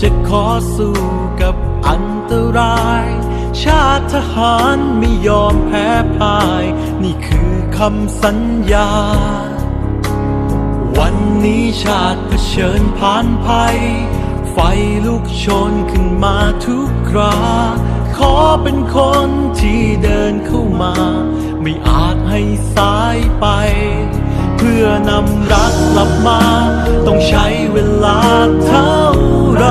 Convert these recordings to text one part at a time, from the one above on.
จะขอสู้กับอันตราย ชาติทหารไม่ยอมแพ้พ่าย นี่คือคำสัญญา วันนี้ชาติเผชิญผ่านภัย ไฟลุกโชนขึ้นมาทุกครา ขอเป็นคนที่เดินเข้ามา ไม่อาจให้สายไป เพื่อนำรักกลับมา ต้องใช้เวลาเท่าไร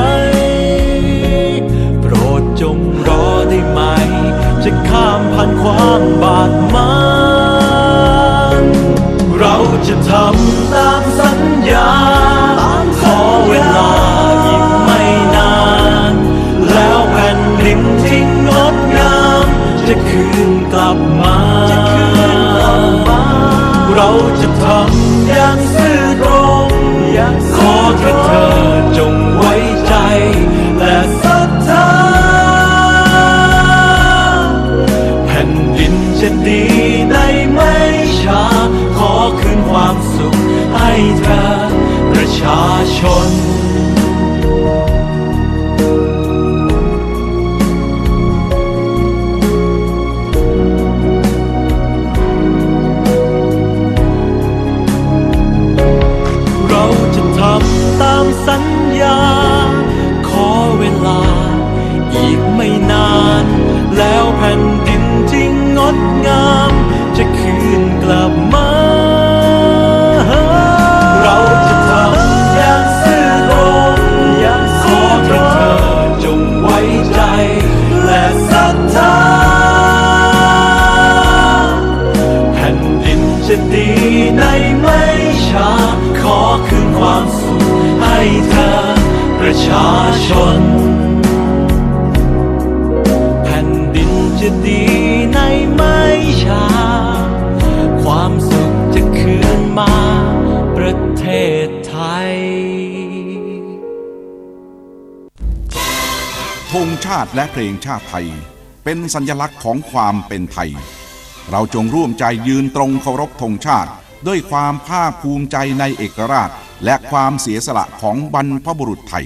โปรดจงรอได้ไหม จะข้ามผ่านความบาดหมางเราจะทำตามสัญญา จะทำอย่างซื่อตรงขอแค่เธอจงไว้ใจ และศรัทธาแผ่นดินจะดีในไม่ช้า ขอคืนความสุขให้เธอประชาชน จะดีในไม่ช้า ขอคืนความสุขให้เธอ ประชาชน แผ่นดินจะดีในไม่ช้า ความสุขจะคืนมา ประเทศไทยธงชาติและเพลงชาติไทย เป็นสัญลักษณ์ของความเป็นไทย เราจงร่วมใจยืนตรงเคารพธงชาติ ด้วยความภาคภูมิใจในเอกราช และความเสียสละของบรรพบุรุษไทย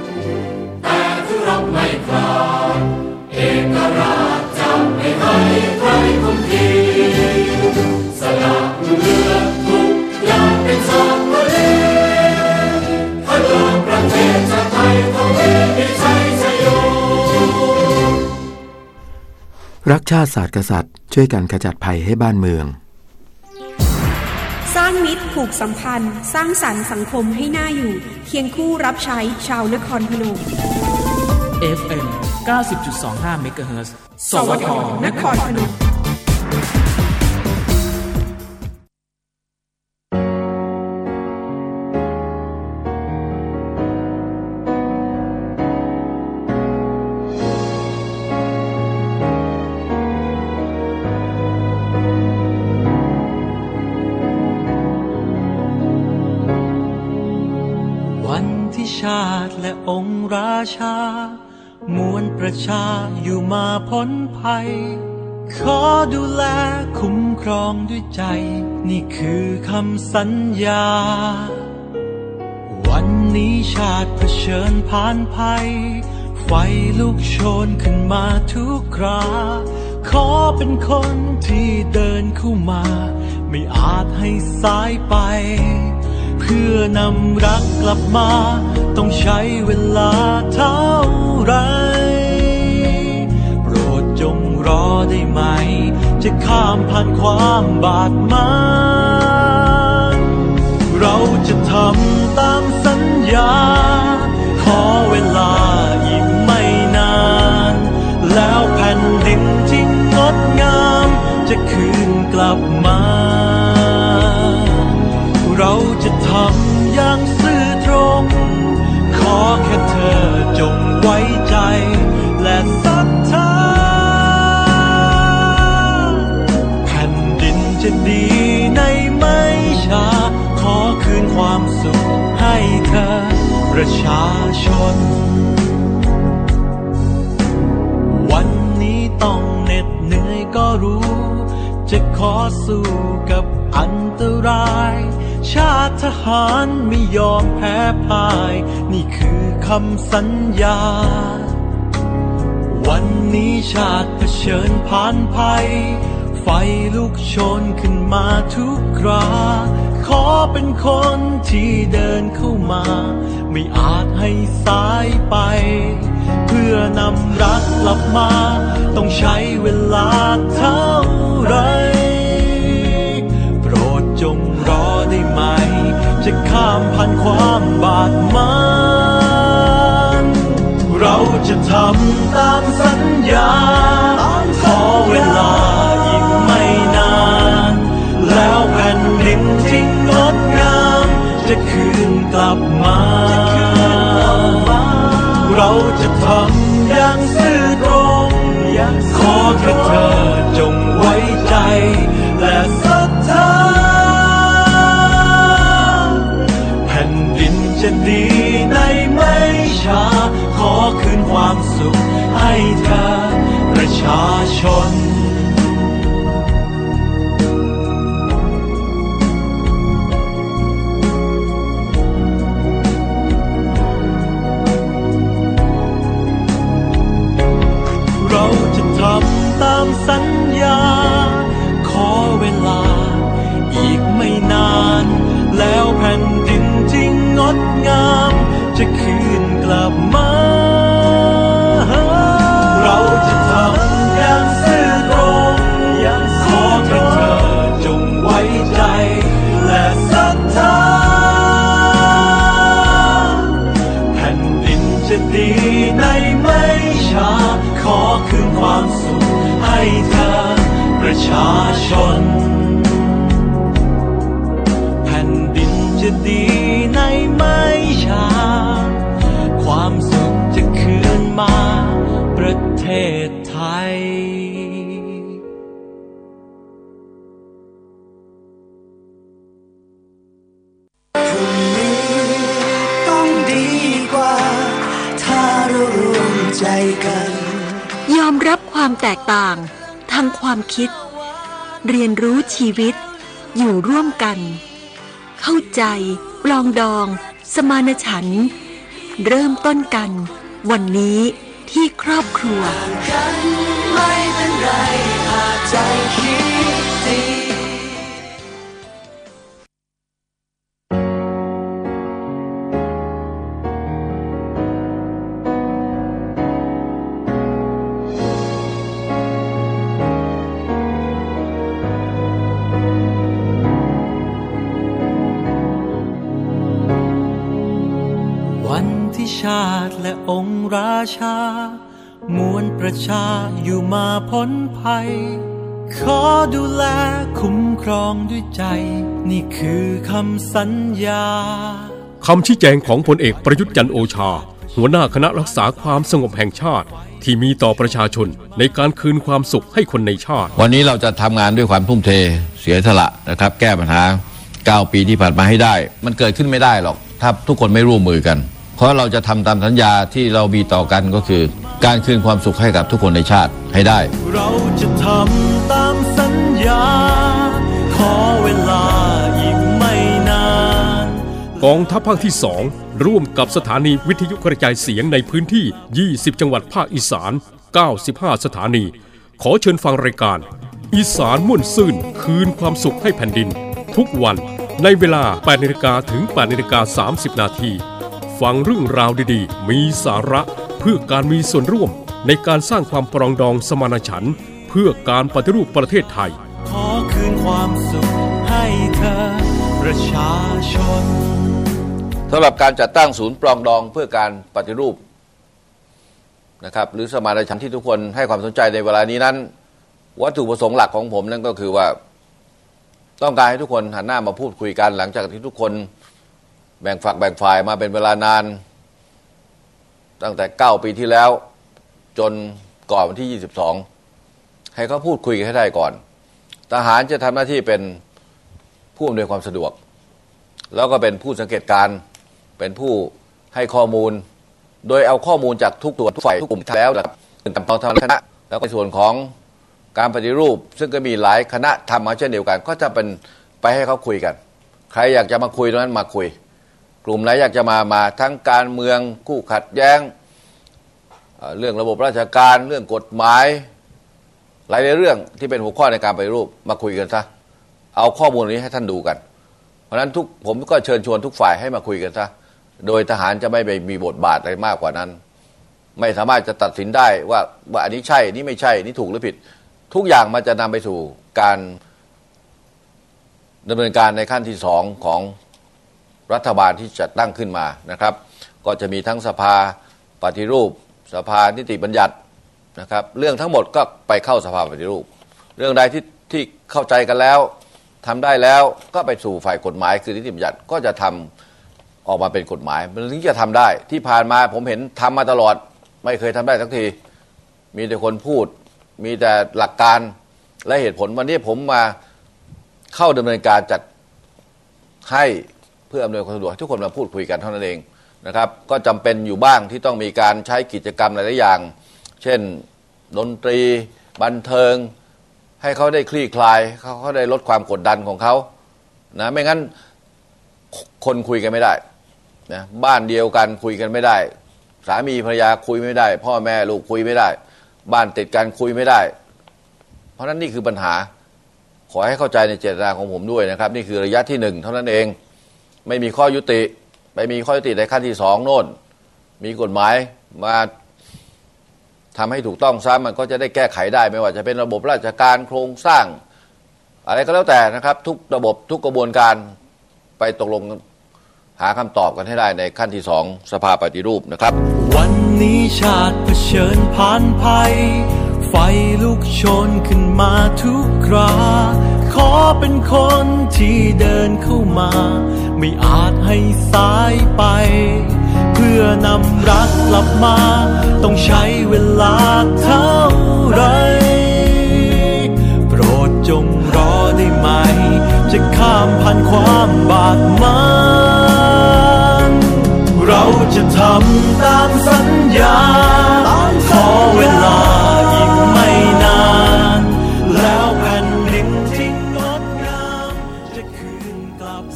ชาติศาสตร์กษัตริย์ ช่วยกันขจัดภัยให้บ้านเมือง สร้างมิตรผูกสัมพันธ์ สร้างสรรค์สังคมให้น่าอยู่ เคียงคู่รับใช้ชาวนครพนม FM 90.25เมกะเฮิรตซ์สวทนครพนม ชามวลประชาอยู่มาพ้นภัย ขอดูแลคุ้มครองด้วยใจ นี่คือคำสัญญา วันนี้ชาติเผชิญผ่านภัย ไฟลุกโชนขึ้นมาทุกครา ขอเป็นคนที่เดินเข้ามา ไม่อาจให้สายไป เพื่อนำรักกลับมา ต้องใช้เวลาเท่าไร โปรดจงรอได้ไหม จะข้ามผ่านความบาดหมางเราจะทำตามสัญญา ขอเวลาอีกไม่นาน แล้วแผ่นดินที่งดงาม จะคืนกลับมา เรา ไว้ใจ และศรัทธาแผ่นดินจะดีในไม่ช้า ขอคืนความสุขให้เธอ ประชาชน วันนี้ต้องเหน็ดเหนื่อยก็รู้ จะขอสู้กับอันตราย ชาติทหารไม่ยอมแพ้พ่าย นี่คือคำสัญญา วันนี้ชาติเผชิญผ่านภัย ไฟลุกโชนขึ้นมาทุกครา ขอเป็นคนที่เดินเข้ามา ไม่อาจให้สายไป เพื่อนำรักกลับมา ต้องใช้เวลาเท่าไร จะข้ามผ่านความบาดหมางเราจะทำตามสัญญา ขอเวลาอีกไม่นาน แล้วแผ่นดินที่งดงาม จะคืนกลับมา เราจะทำอย่างซื่อ ชาชน ชาชน แผ่นดินจะดีในไม่ช้า ความสุขจะคืนมาประเทศไทยต้องดีกว่าถ้าเรารวมใจกันยอมรับความแตกต่างทางความคิด เรียนรู้ชีวิต อยู่ร่วมกัน เข้าใจปลองดอง สมานฉันท์เริ่มต้นกัน วันนี้ที่ครอบครัวไม่เป็นไรหากใจคิด ชาติและองค์ราชามวลประชาอยู่มาพ้นภัย ขอดูแลคุ้มครองด้วยใจ นี่คือคำสัญญาคำชี้แจงของพลเอกประยุทธ์จันทร์โอชา หัวหน้าคณะรักษาความสงบแห่งชาติ ที่มีต่อประชาชนในการคืนความสุขให้คนในชาติ วันนี้เราจะทำงานด้วยความทุ่มเทเสียสละนะครับ แก้ปัญหา 9 ปีที่ผ่านมาให้ได้ มันเกิดขึ้นไม่ได้หรอก ถ้าทุกคนไม่ร่วมมือกันเพ ราะเราจะทำตามสัญญาที่เรามีต่อกันก็คือ การคืนความสุขให้กับทุกคนในชาติให้ได้ เราจะทำตามสัญญา ขอเวลาอีกไม่นาน กองทัพภาคที่ 2 ร่วมกับสถานีวิทยุกระจายเสียงในพื้นที่ 20 จังหวัดภาคอีสาน 95 สถานี ขอเชิญฟังรายการ อีสานม่วนซื่นคืนความสุขให้แผ่นดิน ทุกวันในเวลา 8นาฬิกาถึง 8นาฬิกา30 นาที ฟังเรื่องราวดีๆ มีสาระเพื่อการมีส่วนร่วมในการสร้างความปรองดองสมานฉันท์เพื่อการปฏิรูปประเทศไทย ขอคืนความสุขให้เธอ ประชาชนสำหรับการจัดตั้งศูนย์ปรองดองเพื่อการปฏิรูปนะครับหรือสมานฉันท์ที่ทุกคนให้ความสนใจในเวลานี้นั้น วัตถุประสงค์หลักของผมนั่นก็คือว่า ต้องการให้ทุกคนหันหน้ามาพูดคุยกันหลังจากที่ทุกคน แบ่งฝักแบ่งฝ่ายมาเป็นเวลานาน ตั้งแต่ 9 ปีที่แล้ว จนก่อนวันที่ 22 ให้เขาพูดคุยกันให้ได้ก่อน ทหารจะทำหน้าที่เป็นผู้อำนวยความสะดวก แล้วก็เป็นผู้สังเกตการณ์เป็นผู้ให้ข้อมูล โดยเอาข้อมูลจากทุกตัวทุกฝ่ายทุกกลุ่มแล้วนะครับตามทางคณะแล้วก็ส่วนของการปฏิรูป ซึ่งก็มีหลายคณะทำมาเช่นเดียวกัน ก็จะเป็นไปให้เขาคุยกัน ใครอยากจะมาคุยตรงนั้นมาคุย กลุ่มไหนอยากจะมามาทั้งการเมืองคู่ขัดแย้ง เรื่องระบบราชการเรื่องกฎหมาย หลายๆเรื่องที่เป็นหัวข้อในการไปรูปมาคุยกันซะเอาข้อมูลนี้ให้ท่านดูกัน เพราะฉะนั้นทุกผมก็เชิญชวนทุกฝ่ายให้มาคุยกันซะโดยทหารจะไม่ไปมีบทบาทอะไรมากกว่านั้น ไม่สามารถจะตัดสินได้ว่าว่าอันนี้ใช่นนี้ไม่ใช่นนี้ถูกหรือผิด ทุกอย่างมันจะนำไปสู่การดำเนินการในขั้นที่สองของ รัฐบาลที่จะตั้งขึ้นมานะครับ ก็จะมีทั้งสภาปฏิรูป สภานิติบัญญัตินะครับเรื่องทั้งหมดก็ไปเข้าสภาปฏิรูป เรื่องใดที่ที่เข้าใจกันแล้วทำได้แล้วก็ไปสู่ฝ่ายกฎหมายคือนิติบัญญัติก็จะทำออกมาเป็นกฎหมาย มันถึงจะทำได้ที่ผ่านมาผมเห็นทำมาตลอด ไม่เคยทำได้สักที มีแต่คนพูด มีแต่หลักการและเหตุผลวันนี้ผมมาเข้าดำเนินการจัดให้ เพื่ออำนวยความสะดวกให้ทุกคนมาพูดคุยกันเท่านั้นเองนะครับ ก็จำเป็นอยู่บ้างที่ต้องมีการใช้กิจกรรมหลายๆอย่าง เช่นดนตรี บันเทิง ให้เขาได้คลี่คลายเขาเขาได้ลดความกดดันของเขานะไม่งั้นคนคุยกันไม่ได้นะบ้านเดียวกันคุยกันไม่ได้ สามีภรรยาคุยไม่ได้ พ่อแม่ลูกคุยไม่ได้ บ้านติดกันคุยไม่ได้ เพราะฉะนั้นนี่คือปัญหาขอให้เข้าใจในเจตนาของผมด้วยนะครับ นี่คือระยะที่หนึ่งเท่านั้นเอง ไม่มีข้อยุติ ไปมีข้อยุติในขั้นที่สองโน่น มีกฎหมายมาทำให้ถูกต้องซ้ำมันก็จะได้แก้ไขได้ ไม่ว่าจะเป็นระบบราชการโครงสร้าง อะไรก็แล้วแต่นะครับ ทุกระบบทุกกระบวนการไปตกลงหาคำตอบกันให้ได้ในขั้นที่สองสภาปฏิรูปนะครับ วันนี้ชาติเผชิญผ่านภัย ไฟลุกโชนขึ้นมาทุกครา ขอเป็นคนที่เดินเข้ามา ไม่อาจให้สายไป เพื่อนำรักกลับมา ต้องใช้เวลาเท่าไรโปรดจงรอได้ไหม จะข้ามผ่านความบาดหมางเราจะทำตามสัญญา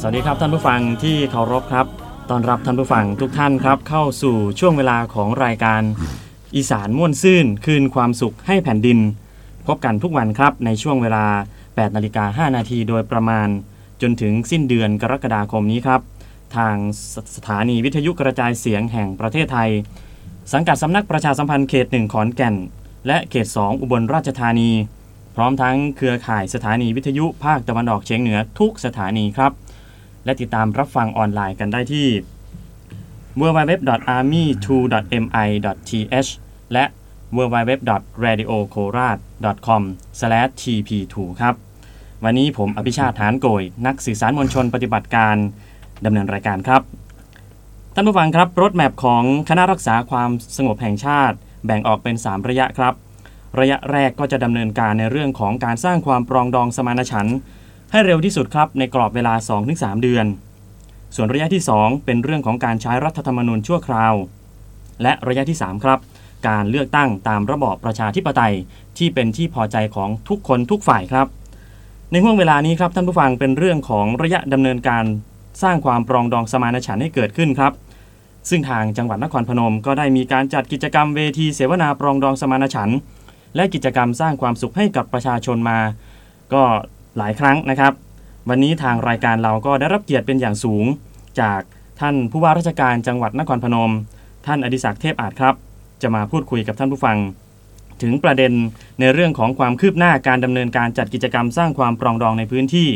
วัสดีครับท่านผู้ฟังที่เคารพครับต้อนรับท่านผู้ฟังทุกท่านครับเข้าสู่ช่วงเวลาของรายการ อีสานม่วนซื่นคืนความสุขให้แผ่นดิน พบกันทุกวันครับในช่วงเวลา 8 นาฬิกา 5 นาทีโดยประมาณ จนถึงสิ้นเดือนกรกฎาคมนี้ครับ ทางสสถานีวิทยุกระจายเสียงแห่งประเทศไทย สังกัดสำนักประชาสัมพันธ์เขต1ขอนแก่น และเขต 2 อุบลราชธานี พร้อมทั้งเครือข่ายสถานีวิทยุภาคตะวันออกเฉียงเหนือทุกสถานีครับ และติดตามรับฟังออนไลน์กันได้ที่ www.army2.mi.th และ www.radiokorat.com/tp2 ครับ วันนี้ผมอภิชาติฐานโกย นักสื่อสารมวลชนปฏิบัติการดำเนินรายการครับ ท่านผู้ฟังครับรถแมพของคณะรักษาความสงบแห่งชาติ แบ่งออกเป็น 3 ระยะครับ ระยะแรกก็จะดำเนินการในเรื่องของการสร้างความปรองดองสมานฉันท์ ให้เร็วที่สุดครับในกรอบเวลา 2-3 เดือน ส่วนระยะที่ 2 เป็นเรื่องของการใช้รัฐธรรมนูญชั่วคราว และระยะที่ 3 ครับ การเลือกตั้งตามระบอบประชาธิปไตย ที่เป็นที่พอใจของทุกคนทุกฝ่ายครับ ในห่วงเวลานี้ครับท่านผู้ฟังเป็นเรื่องของระยะดำเนินการสร้างความปรองดองสมานฉันท์ให้เกิดขึ้นครับ ซึ่งทางจังหวัดนครพนม ก็ได้มีการจัดกิจกรรมเวทีเสวนาปรองดองสมานฉันท์และกิจกรรมสร้างความสุขให้กับประชาชนมา ก็ หลายครั้งนะครับ วันนี้ทางรายการเราก็ได้รับเกียรติเป็นอย่างสูง จากท่านผู้ว่าราชการจังหวัดนครพนม ท่านอดิศักดิ์เทพอาจครับ จะมาพูดคุยกับท่านผู้ฟัง ถึงประเด็นในเรื่องของความคืบหน้าการดำเนินการจัดกิจกรรมสร้างความปรองดองในพื้นที่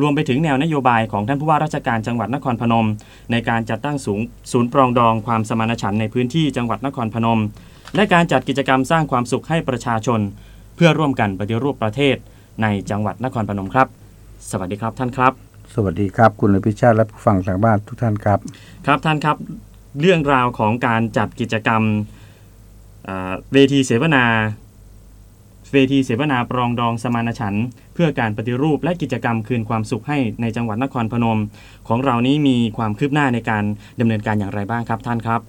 รวมไปถึงแนวนโยบายของท่านผู้ว่าราชการจังหวัดนครพนม ในการจัดตั้งศูนย์ศูนย์ปรองดองความสมานฉันท์ในพื้นที่จังหวัดนครพนม และการจัดกิจกรรมสร้างความสุขให้ประชาชน เพื่อร่วมกันปฏิรูปประเทศ ในจังหวัดนครพนมครับ สวัสดีครับท่านครับ สวัสดีครับ คุณอภิชาติและผู้ฟังทางบ้านทุกท่านครับ ครับท่านครับเรื่องราวของการจัดกิจกรรมอ่าเวทีเสวนา เวทีเสวนาปรองดองสมานฉันท์เพื่อการปฏิรูปและกิจกรรมคืนความสุขให้ในจังหวัดนครพนม ของเรานี้มีความคืบหน้าในการดำเนินการอย่างไรบ้างครับท่านครับ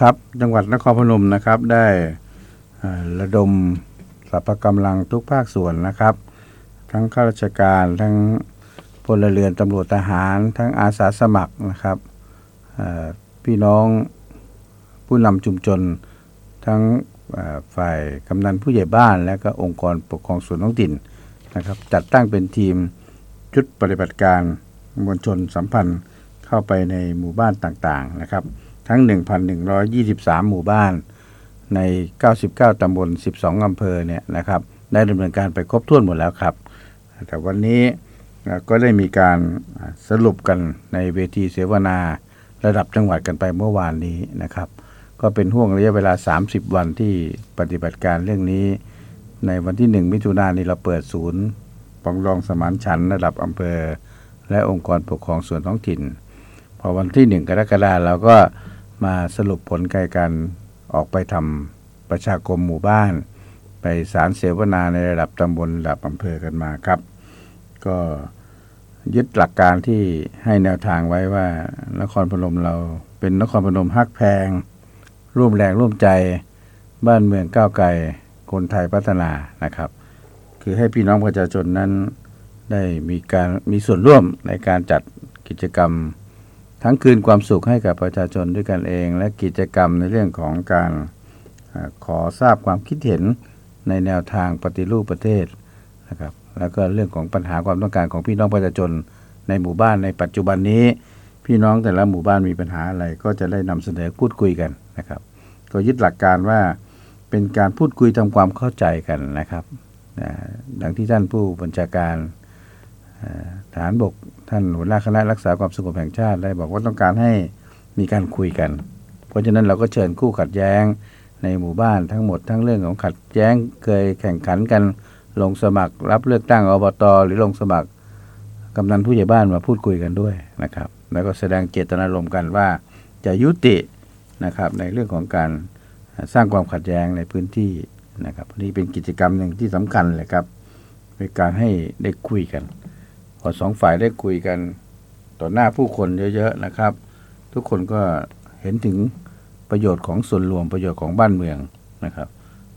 ครับจังหวัดนครพนมนะครับได้เอ่อระดม สรรพกำลังทุกภาคส่วนนะครับ ทั้งข้าราชการทั้งพลเรือนตำรวจทหาร ทั้งอาสาสมัครนะครับพี่น้องผู้นำชุมชน ทั้งฝ่ายกำนันผู้ใหญ่บ้านและก็องค์กรปกครองส่วนท้องถิ่นนะครับ จัดตั้งเป็นทีมชุดปฏิบัติการมวลชนสัมพันธ์เข้าไปในหมู่บ้านต่างๆนะครับ ทั้ง 1,123 หมู่บ้าน ใน 99 ตำบล 12 อำเภอเนี่ยนะครับ ได้ดำเนินการไปครบถ้วนหมดแล้วครับ แต่วันนี้ก็ได้มีการสรุปกันในเวทีเสวนาระดับจังหวัดกันไปเมื่อวานนี้นะครับ ก็เป็นห่วงระยะเวลา 30 วันที่ปฏิบัติการเรื่องนี้ ในวันที่ 1 มิถุนายนนี้เราเปิดศูนย์ปองดองสมานฉันระดับอำเภอ และองค์กรปกครองส่วนท้องถิ่น พอวันที่ 1 กรกฎาคมเราก็มาสรุปผลการ ออกไปทำประชาคมหมู่บ้าน ไปสารเสวนาในระดับตำบลระดับอำเภอกันมาครับ ก็ยึดหลักการที่ให้แนวทางไว้ว่านครพนมเราเป็นนครพนมฮักแพง ร่วมแรงร่วมใจ บ้านเมืองก้าวไกลคนไทยพัฒนานะครับ คือให้พี่น้องประชาชนนั้นได้มีการมีส่วนร่วมในการจัดกิจกรรม ทั้งคืนความสุขให้กับประชาชนด้วยกันเอง และกิจกรรมในเรื่องของการอขอทราบความคิดเห็นในแนวทางปฏิรูปประเทศนะครับแล้วก็เรื่องของปัญหาความต้องการของพี่น้องประชาชนในหมู่บ้านในปัจจุบันนี้ พี่น้องแต่ละหมู่บ้านมีปัญหาอะไร ก็จะได้นำเสนอพูดคุยกันนะครับ ก็ยึดหลักการว่าเป็นการพูดคุยทำความเข้าใจกันนะครับอ่าดังที่ท่านผู้บัญชาการฐานบก ท่านหัวหน้าคณะรักษาความสงบแห่งชาติได้บอกว่าต้องการให้มีการคุยกัน เพราะฉะนั้นเราก็เชิญคู่ขัดแย้งในหมู่บ้านทั้งหมดทั้งเรื่องของขัดแย้งเคยแข่งขันกันลงสมัครรับเลือกตั้งอบตหรือลงสมัครกำนันผู้ใหญ่บ้านมาพูดคุยกันด้วยนะครับ แล้วก็แสดงเจตนารมณ์กันว่าจะยุตินะครับในเรื่องของการสร้างความขัดแย้งในพื้นที่นะครับนี่เป็นกิจกรรมหนึ่งที่สำคัญเลยครับเป็นการให้ได้คุยกัน พอสองฝ่ายได้คุยกันต่อหน้าผู้คนเยอะๆนะครับ ทุกคนก็เห็นถึงประโยชน์ของส่วนรวมประโยชน์ของบ้านเมืองนะครับ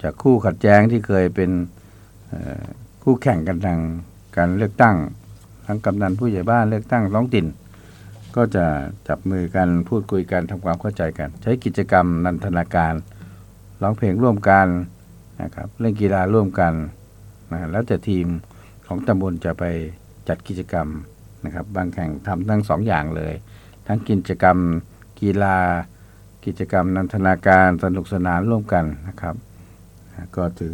จากคู่ขัดแย้งที่เคยเป็นคู่แข่งกันทางการเลือกตั้ง ทั้งกำนันผู้ใหญ่บ้านเลือกตั้งท้องถิ่น ก็จะจับมือกันพูดคุยกันทำความเข้าใจกัน ใช้กิจกรรมนันทนาการร้องเพลงร่วมกันนะครับเล่นกีฬาร่วมกันนะแล้วแต่ทีมของตำบลจะไป จัดกิจกรรมนะครับ บางแข่งทำทั้งสองอย่างเลย ทั้งกิจกรรมกีฬา กิจกรรมนันทนาการสนุกสนานร่วมกันนะครับ ก็ถือ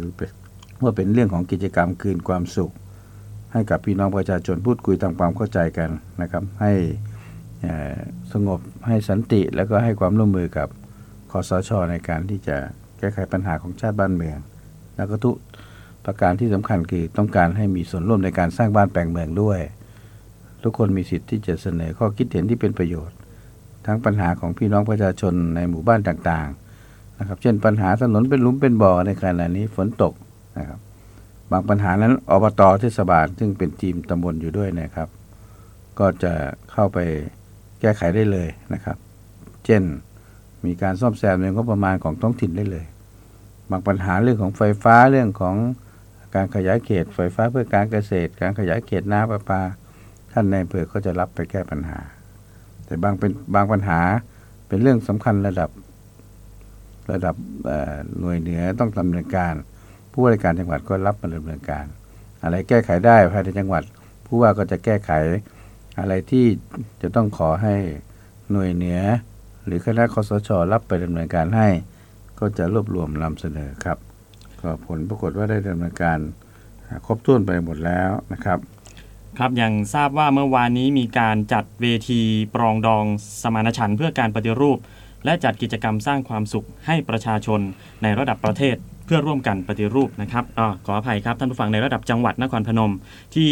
ว่าเป็นเรื่องของกิจกรรมคืนความสุข ให้กับพี่น้องประชาชนพูดคุยทำความเข้าใจกันนะครับ ให้สงบให้สันติแล้วก็ให้ความร่วมมือกับคอสชในการที่จะแก้ไขปัญหาของชาติบ้านเมือง แล้วก็ทุก ประการที่สำคัญคือต้องการให้มีส่วนร่วมในการสร้างบ้านแปลงเมืองด้วย ทุกคนมีสิทธิ์ที่จะเสนอข้อคิดเห็นที่เป็นประโยชน์ ทั้งปัญหาของพี่น้องประชาชนในหมู่บ้านต่างๆนะครับ เช่นปัญหาถนนเป็นหลุมเป็นบ่อในขณะนี้ฝนตกนะครับ บางปัญหานั้นอบตเทศบาลซึ่งเป็นทีมตำบลอยู่ด้วยนะครับ ก็จะเข้าไปแก้ไขได้เลยนะครับ เช่นมีการซ่อมแซมในงบประมาณของท้องถิ่นได้เลย บางปัญหาเรื่องของไฟฟ้าเรื่องของ การขยายเขตไฟฟ้าเพื่อการเกษตร การขยายเขตน้ำประปา ท่านในอำเภอก็จะรับไปแก้ปัญหา แต่บางเป็นบางปัญหาเป็นเรื่องสำคัญระดับระดับหน่วยเหนือต้องดำเนินการ ผู้ว่าราชการจังหวัดก็รับมาดำเนินการ อะไรแก้ไขได้ภายในจังหวัด ผู้ว่าก็จะแก้ไขอะไรที่จะต้องขอให้หน่วยเหนือ หรือคณะคอสชรับไปดำเนินการให้ ก็จะรวบรวมนำเสนอครับ ก็ผลปรากฏว่าได้ดำเนินการครบถ้วนไปหมดแล้วนะครับ ครับอย่างทราบว่าเมื่อวานนี้มีการจัดเวทีปรองดองสมานฉันท์เพื่อการปฏิรูป และจัดกิจกรรมสร้างความสุขให้ประชาชนในระดับประเทศเพื่อร่วมกันปฏิรูปนะครับอาขออภัยครับท่านผู้ฟังในระดับจังหวัดนครพนม ที่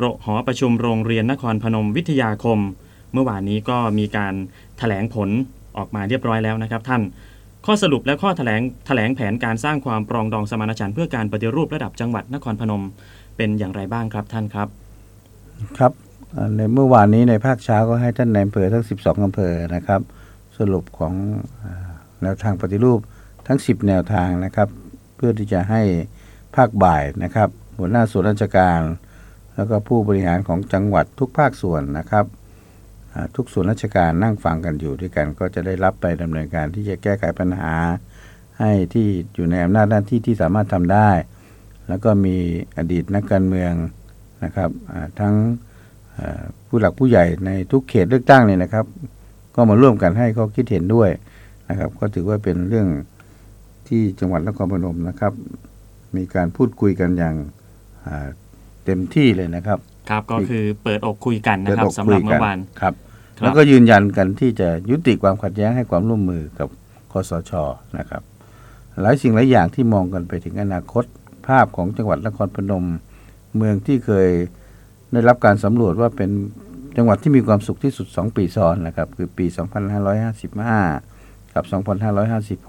รหอประชุมโรงเรียนนครพนมวิทยาคม เมื่อวานนี้ก็มีการแถลงผลออกมาเรียบร้อยแล้วนะครับ ท่าน ข้อสรุปและข้อแถลงแถลงแผนการสร้างความปรองดองสมานฉันท์เพื่อการปฏิรูประดับจังหวัดนครพนมเป็นอย่างไรบ้างครับท่านครับ ครับในเมื่อวานนี้ในภาคเช้าก็ให้ท่านในายอำเภอทั้ง 12อำเภอนะครับ สรุปของแนวทางปฏิรูปทั้ง 10 แนวทางนะครับ เพื่อที่จะให้ภาคบ่ายนะครับหัวหน้าส่วนราชการ แล้วก็ผู้บริหารของจังหวัดทุกภาคส่วนนะครับ ทุกส่วนราชการนั่งฟังกันอยู่ด้วยกันก็จะได้รับไปดำเนินการที่จะแก้ไขปัญหา ให้ที่อยู่ในอำนาจหน้าที่ที่สามารถทำได้ แล้วก็มีอดีตนักการเมืองนะครับทั้งผู้หลักผู้ใหญ่ในทุกเขตเลือกตั้งเนี่ยนะครับ ก็มาร่วมกันให้ข้อคิดเห็นด้วยนะครับ ก็ถือว่าเป็นเรื่องที่จังหวัดนครพนมนะครับ มีการพูดคุยกันอย่างเต็มที่เลยนะครับ ครับก็คือเปิดอกคุยกันนะครับเปิดอกสำหรับคุยกัเมื่อวานครับครับ แล้วก็ยืนยันกันที่จะยุติความขัดแย้งให้ความร่วมมือกับคอสชนะครับ หลายสิ่งหลายอย่างที่มองกันไปถึงอนาคตภาพของจังหวัดนครพนม เมืองที่เคยได้รับการสำรวจว่าเป็นจังหวัดที่มีความสุขที่สุด 2 ปีซ้อนนะครับ คือปี 2555 กับ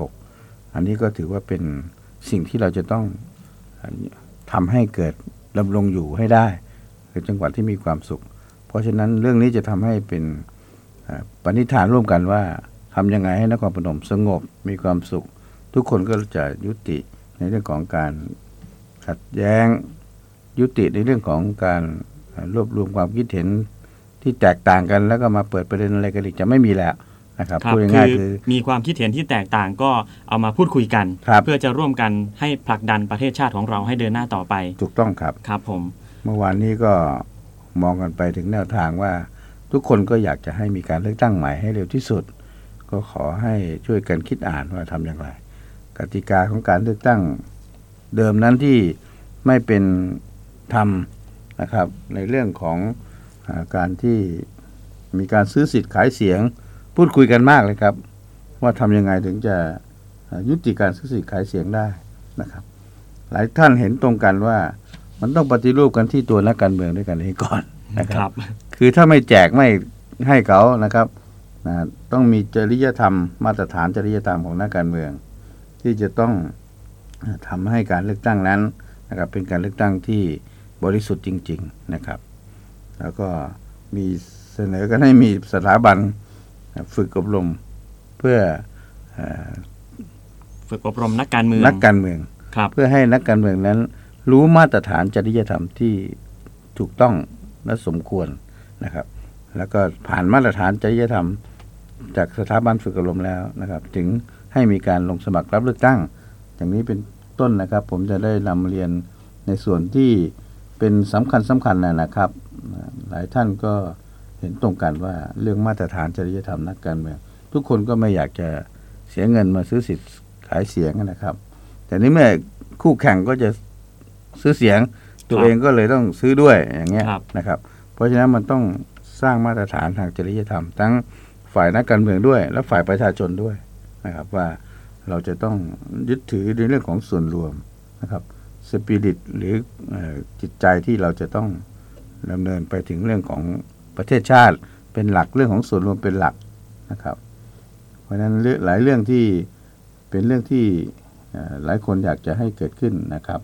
2556 อันนี้ก็ถือว่าเป็นสิ่งที่เราจะต้องทำให้เกิดดำรงอยู่ให้ได้ คือจังหวัดที่มีความสุข เพราะฉะนั้นเรื่องนี้จะทำให้เป็นเอ่อปณิธานร่วมกันว่าทำยังไงให้นครพนมสงบมีความสุข ทุกคนก็จะยุติในเรื่องของการขัดแย้ง ยุติในเรื่องของการเอ่อรวบรวมความคิดเห็นที่แตกต่างกัน แล้วก็มาเปิดประเด็นอะไรกันอีกจะไม่มีแล้วนะครับครับพูดคืง่ายอๆคือมีความคิดเห็นที่แตกต่างก็เอามาพูดคุยกันครับเพื่อจะร่วมกันให้ผลักดันประเทศชาติของเราให้เดินหน้าต่อไป ถูกต้องครับครับผม เมื่อวานนี้ก็มองกันไปถึงแนวทางว่า ทุกคนก็อยากจะให้มีการเลือกตั้งใหม่ให้เร็วที่สุด ก็ขอให้ช่วยกันคิดอ่านว่าทำอย่างไร กติกาของการเลือกตั้งเดิมนั้นที่ไม่เป็นธรรมนะครับในเรื่องของอการที่มีการซื้อสิทธิ์ขายเสียง พูดคุยกันมากเลยครับ ว่าทำยังไงถึงจะยุติการซื้อสิทธิ์ขายเสียงได้นะครับ หลายท่านเห็นตรงกันว่า มันต้องปฏิรูปกันที่ตัวนักการเมืองด้วยกันเองก่อนนะคครัรับบคือถ้าไม่แจกไม่ให้เขานะครับนะต้องมีจริยธรรมมาตรฐานจริยธรรมของนักการเมือง ที่จะต้องทำให้การเลือกตั้งนั้นนะครับ เป็นการเลือกตั้งที่บริสุทธิ์จริง ๆนะครับ แล้วก็มีเสนอกันให้มีสถาบันฝึกอบรมเพื่อเออฝึกอบรมนักการเมืองนักการเมืองครับเพื่อให้นักการเมืองนั้น รู้มาตรฐานจริยธรรมที่ถูกต้องและสมควรนะครับ แล้วก็ผ่านมาตรฐานจริยธรรม จากสถาบันฝึกอบรมแล้วนะครับ ถึงให้มีการลงสมัครรับเลือกตั้ง อย่างนี้เป็นต้นนะครับ ผมจะได้นำเรียนในส่วนที่เป็นสำคัญสำคัญนะครับ หลายท่านก็เห็นตรงกันว่าเรื่องมาตรฐานจริยธรรมนักการเมืองทุกคนก็ไม่อยากจะเสียเงินมาซื้อสิทธิ์ขายเสียงนะครับ แต่นี่เมื่อคู่แข่งก็จะ ซื้อเสียงตัวเองก็เลยต้องซื้อด้วยอย่างเงี้ยครับนะครับ เพราะฉะนั้นมันต้องสร้างมาตรฐานทางจริยธรรม ทั้งฝ่ายนักการเมืองด้วย และฝ่ายประชาชนด้วยนะครับว่าเราจะต้องยึดถือในเรื่องของส่วนรวมนะครับสปิริตหรือเออจิตใจที่เราจะต้องดำเนินไปถึงเรื่องของประเทศชาติเป็นหลักเรื่องของส่วนรวมเป็นหลักนะครับ เพราะฉะนั้นเรื่องหลายเรื่องที่เป็นเรื่องที่เอ่อหลายคนอยากจะให้เกิดขึ้นนะครับ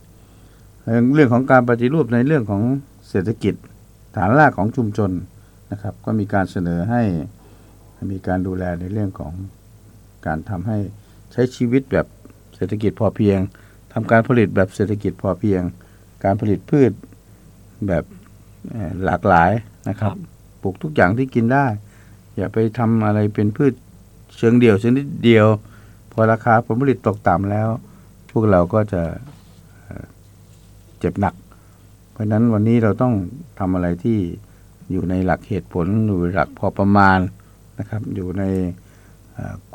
เรื่องเรื่องของการปฏิรูปในเรื่องของเศรษฐกิจฐานรากของชุมชนนะครับ ก็มีการเสนอให้มีการดูแลในเรื่องของการทำให้ใช้ชีวิตแบบเศรษฐกิจพอเพียงทำการผลิตแบบเศรษฐกิจพอเพียง การผลิตพืชแบบหลากหลายนะครับปลูกทุกอย่างที่กินได้ อย่าไปทำอะไรเป็นพืชเชิงเดี่ยวชนิดเดียว พอราคาผลผลิตตกต่ำแล้ว พวกเราก็จะ เจ็บหนัก เพราะฉะนั้นวันนี้เราต้องทำอะไรที่อยู่ในหลักเหตุผลอยู่หลักพอประมาณนะครับ อยู่ใน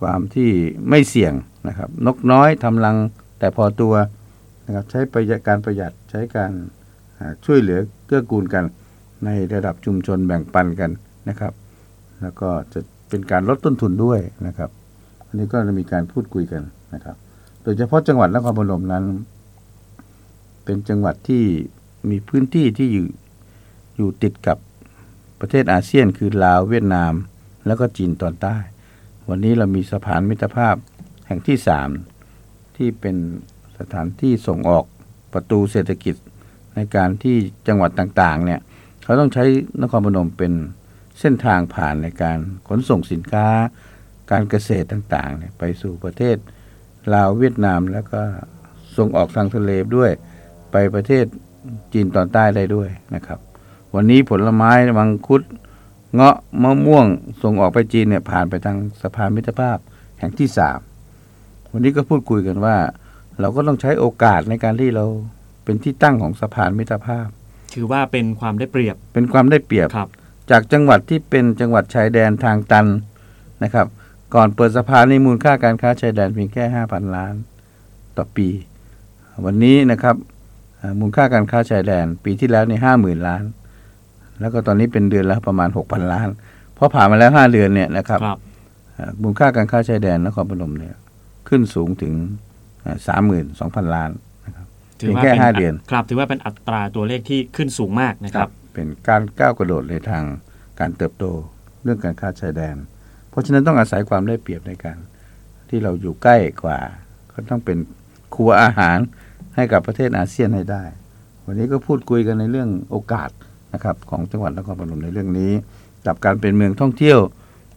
ความที่ไม่เสี่ยงนะครับ นกน้อยทำรังแต่พอตัวนะครับใช้ประหยัดการประหยัดใช้การช่วยเหลือเกื้อกูลกัน ในระดับชุมชนแบ่งปันกันนะครับ แล้วก็จะเป็นการลดต้นทุนด้วยนะครับ อันนี้ก็จะมีการพูดคุยกันนะครับ โดยเฉพาะจังหวัดนครพนมนั้น เป็นจังหวัดที่มีพื้นที่ที่อยู่อยู่ติดกับประเทศอาเซียนคือลาวเวียดนาม แล้วก็จีนตอนใต้ วันนี้เรามีสะพานมิตรภาพแห่งที่สามที่เป็นสถานที่ส่งออกประตูเศรษฐกิจในการที่จังหวัดต่างๆเนี่ยเขาต้องใช้นครพนมเป็นเส้นทางผ่านในการขนส่งสินค้า การเกษตรต่างๆเนี่ยไปสู่ประเทศลาวเวียดนามแล้วก็ส่งออกทางทะเลด้วย ไปประเทศจีนตอนใต้ได้ด้วยนะครับ วันนี้ผลไม้มังคุด เงาะมะม่วงส่งออกไปจีนเนี่ยผ่านไปทางสะพานมิตรภาพแห่งที่สามวันนี้ก็พูดคุยกันว่า เราก็ต้องใช้โอกาสในการที่เราเป็นที่ตั้งของสะพานมิตรภาพ ถือว่าเป็นความได้เปรียบเป็นความได้เปรียบครับ จากจังหวัดที่เป็นจังหวัดชายแดนทางตันนะครับ ก่อนเปิดสะพานนี่มูลค่าการค้าชายแดนเพียงแค่ห้าพันล้าน ต่อปี วันนี้นะครับอ่า มูลค่าการค้าชายแดน ปีที่แล้วนี่ห้าหมื่นล้าน แล้วก็ตอนนี้เป็นเดือนละประมาณหกพันล้าน เพราะผ่านมาแล้วห้าเดือนเนี่ยนะครับครับอ่ามูลค่าการค้าชายแดนนครพนมเนี่ยขึ้นสูงถึงสามหมื่นสองพันล้านนะครับถือเพียงว่าแค่เป็นห้าเดือนครับถือว่าเป็นอัตราตัวเลขที่ขึ้นสูงมากนะครับ เป็นการก้าวกระโดดในทางการเติบโตเรื่องการค้าชายแดน เพราะฉะนั้นต้องอาศัยความได้เปรียบในการ ที่เราอยู่ใกล้กว่า ก็ต้องเป็นครัวอาหาร ให้กับประเทศอาเซียนให้ได้ วันนี้ก็พูดคุยกันในเรื่องโอกาสนะครับของจังหวัดนครพนมในเรื่องนี้ กับการเป็นเมืองท่องเที่ยว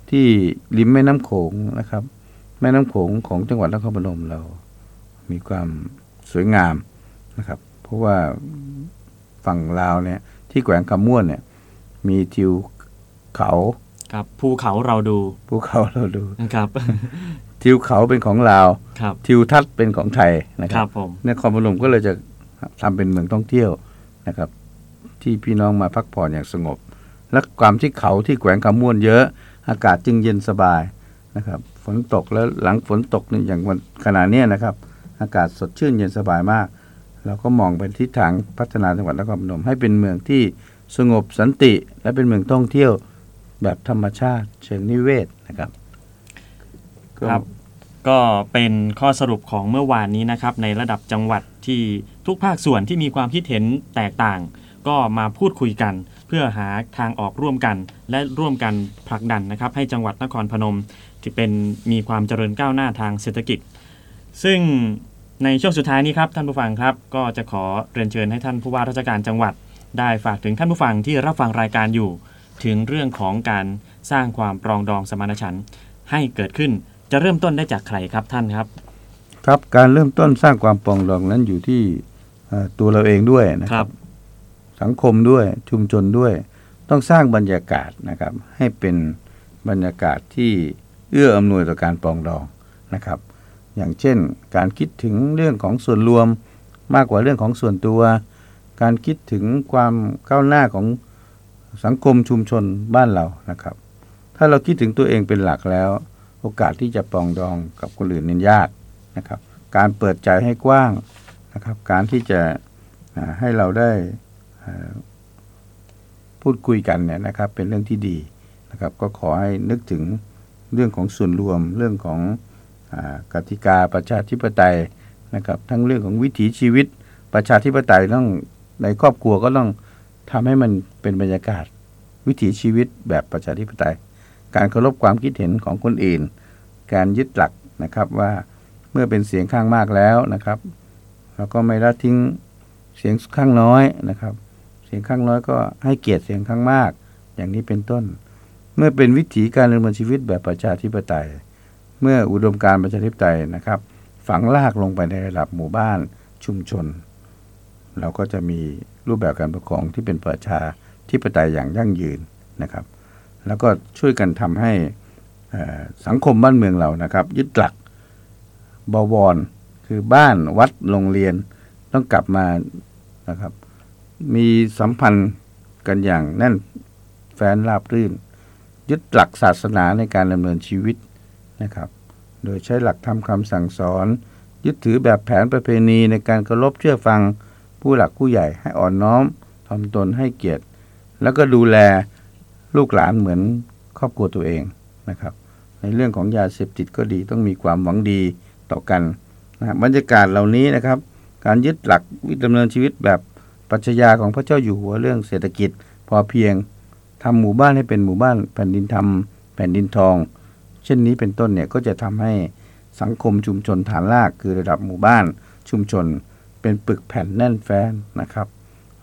ที่ริมแม่น้ำโขงนะครับ แม่น้ำโขงของจังหวัดนครพนมเรา มีความสวยงามนะครับ เพราะว่าฝั่งลาวเนี่ยที่แขวงคำม่วนเนี่ยมีทิวเขาครับภูเขาเราดูภูเขาเราดูนะครับ ทิวเขาเป็นของลาว ครับ ทิวทัศน์เป็นของไทยนะคครัรับบผม นครพนมก็เลยจะทำเป็นเมืองท่องเที่ยวนะครับ ที่พี่น้องมาพักผ่อนอย่างสงบ และความที่เขาที่แขวงคำม่วนเยอะ อากาศจึงเย็นสบายนะครับ ฝนตกแล้วหลังฝนตกนี่อย่างวันขณะเนี้ยนะครับ อากาศสดชื่นเย็นสบายมาก เราก็มองไปทิศทางพัฒนาจังหวัดนครพนมให้เป็นเมืองที่สงบสันติ และเป็นเมืองท่องเที่ยวแบบธรรมชาติ เชิงนิเวศนะครับก็ ครับก็เป็นข้อสรุปของเมื่อวานนี้นะครับ ในระดับจังหวัดที่ทุกภาคส่วนที่มีความคิดเห็นแตกต่าง ก็มาพูดคุยกัน เพื่อหาทางออกร่วมกัน และร่วมกันผลักดันนะครับ ให้จังหวัดนครพนมที่เป็นมีความเจริญก้าวหน้าทางเศรษฐกิจ ซึ่งในช่วงสุดท้ายนี้ครับท่านผู้ฟังครับ ก็จะขอเรียนเชิญให้ท่านผู้ว่าราชการจังหวัด ได้ฝากถึงท่านผู้ฟังที่รับฟังรายการอยู่ ถึงเรื่องของการสร้างความปรองดองสมานฉันท์ให้เกิดขึ้น จะเริ่มต้นได้จากใครครับท่านครับ ครับการเริ่มต้นสร้างความปรองดองนั้นอยู่ที่เอ่อตัวเราเองด้วยนะคครัรับบสังคมด้วยชุมชนด้วย ต้องสร้างบรรยากาศนะครับ ให้เป็นบรรยากาศที่เอื้ออำนวยต่อการปรองดองนะครับ อย่างเช่น การคิดถึงเรื่องของส่วนรวมมากกว่าเรื่องของส่วนตัว การคิดถึงความก้าวหน้าของสังคมชุมชนบ้านเรานะครับ ถ้าเราคิดถึงตัวเองเป็นหลักแล้ว โอกาสที่จะปองดองกับคนอื่นนี่ยากนะครับ การเปิดใจให้กว้างนะครับ การที่จะให้เราได้พูดคุยกันเนี่ยนะครับ เป็นเรื่องที่ดีนะครับ ก็ขอให้นึกถึงเรื่องของส่วนรวมเรื่องของอกติกาประชาธิปไตยนะครับ ทั้งเรื่องของวิถีชีวิตประชาธิปไตยต้องในครอบครัวก็ต้องทำให้มันเป็นบรรยากาศวิถีชีวิตแบบประชาธิปไตย การเคารพความคิดเห็นของคนอื่น การยึดหลักนะครับว่าเมื่อเป็นเสียงข้างมากแล้วนะครับเราก็ไม่ละทิ้งเสียงข้างน้อยนะครับ เสียงข้างน้อยก็ให้เกียรติเสียงข้างมาก อย่างนี้เป็นต้น เมื่อเป็นวิถีการดำเนินชีวิตแบบประชาธิปไตย เมื่ออุดมการประชาธิปไตยนะครับ ฝังลากลงไปในระดับหมู่บ้านชุมชน เราก็จะมีรูปแบบการปกครองที่เป็นประชาธิปไตยอย่างยั่งยืนนะครับ แล้วก็ช่วยกันทำให้สังคมบ้านเมืองเรานะครับ ยึดหลักบวรคือบ้านวัดโรงเรียนต้องกลับมานะครับ มีสัมพันธ์กันอย่างแน่นแฟนราบรื่น ยึดหลักศาสนาในการดำเนินชีวิตนะครับ โดยใช้หลักธรรมคำสั่งสอน ยึดถือแบบแผนประเพณีในการเคารพเชื่อฟังผู้หลักผู้ใหญ่ให้อ่อนน้อมทำตนให้เกียรติ แล้วก็ดูแล ลูกหลานเหมือนครอบครัวตัวเองนะครับ ในเรื่องของยาเสพติดก็ดีต้องมีความหวังดีต่อกันนะบรรยากาศเหล่านี้นะครับ การยึดหลักวิดำเนินชีวิตแบบปรัชญาของพระเจ้าอยู่หัวเรื่องเศรษฐกิจ พอเพียงทำหมู่บ้านให้เป็นหมู่บ้านแผ่นดินธรรมแผ่นดินทอง เช่นนี้เป็นต้นเนี่ยก็จะทำให้สังคมชุมชนฐานรากคือระดับหมู่บ้านชุมชน เป็นปึกแผ่นแน่นแฟ้นนะครับ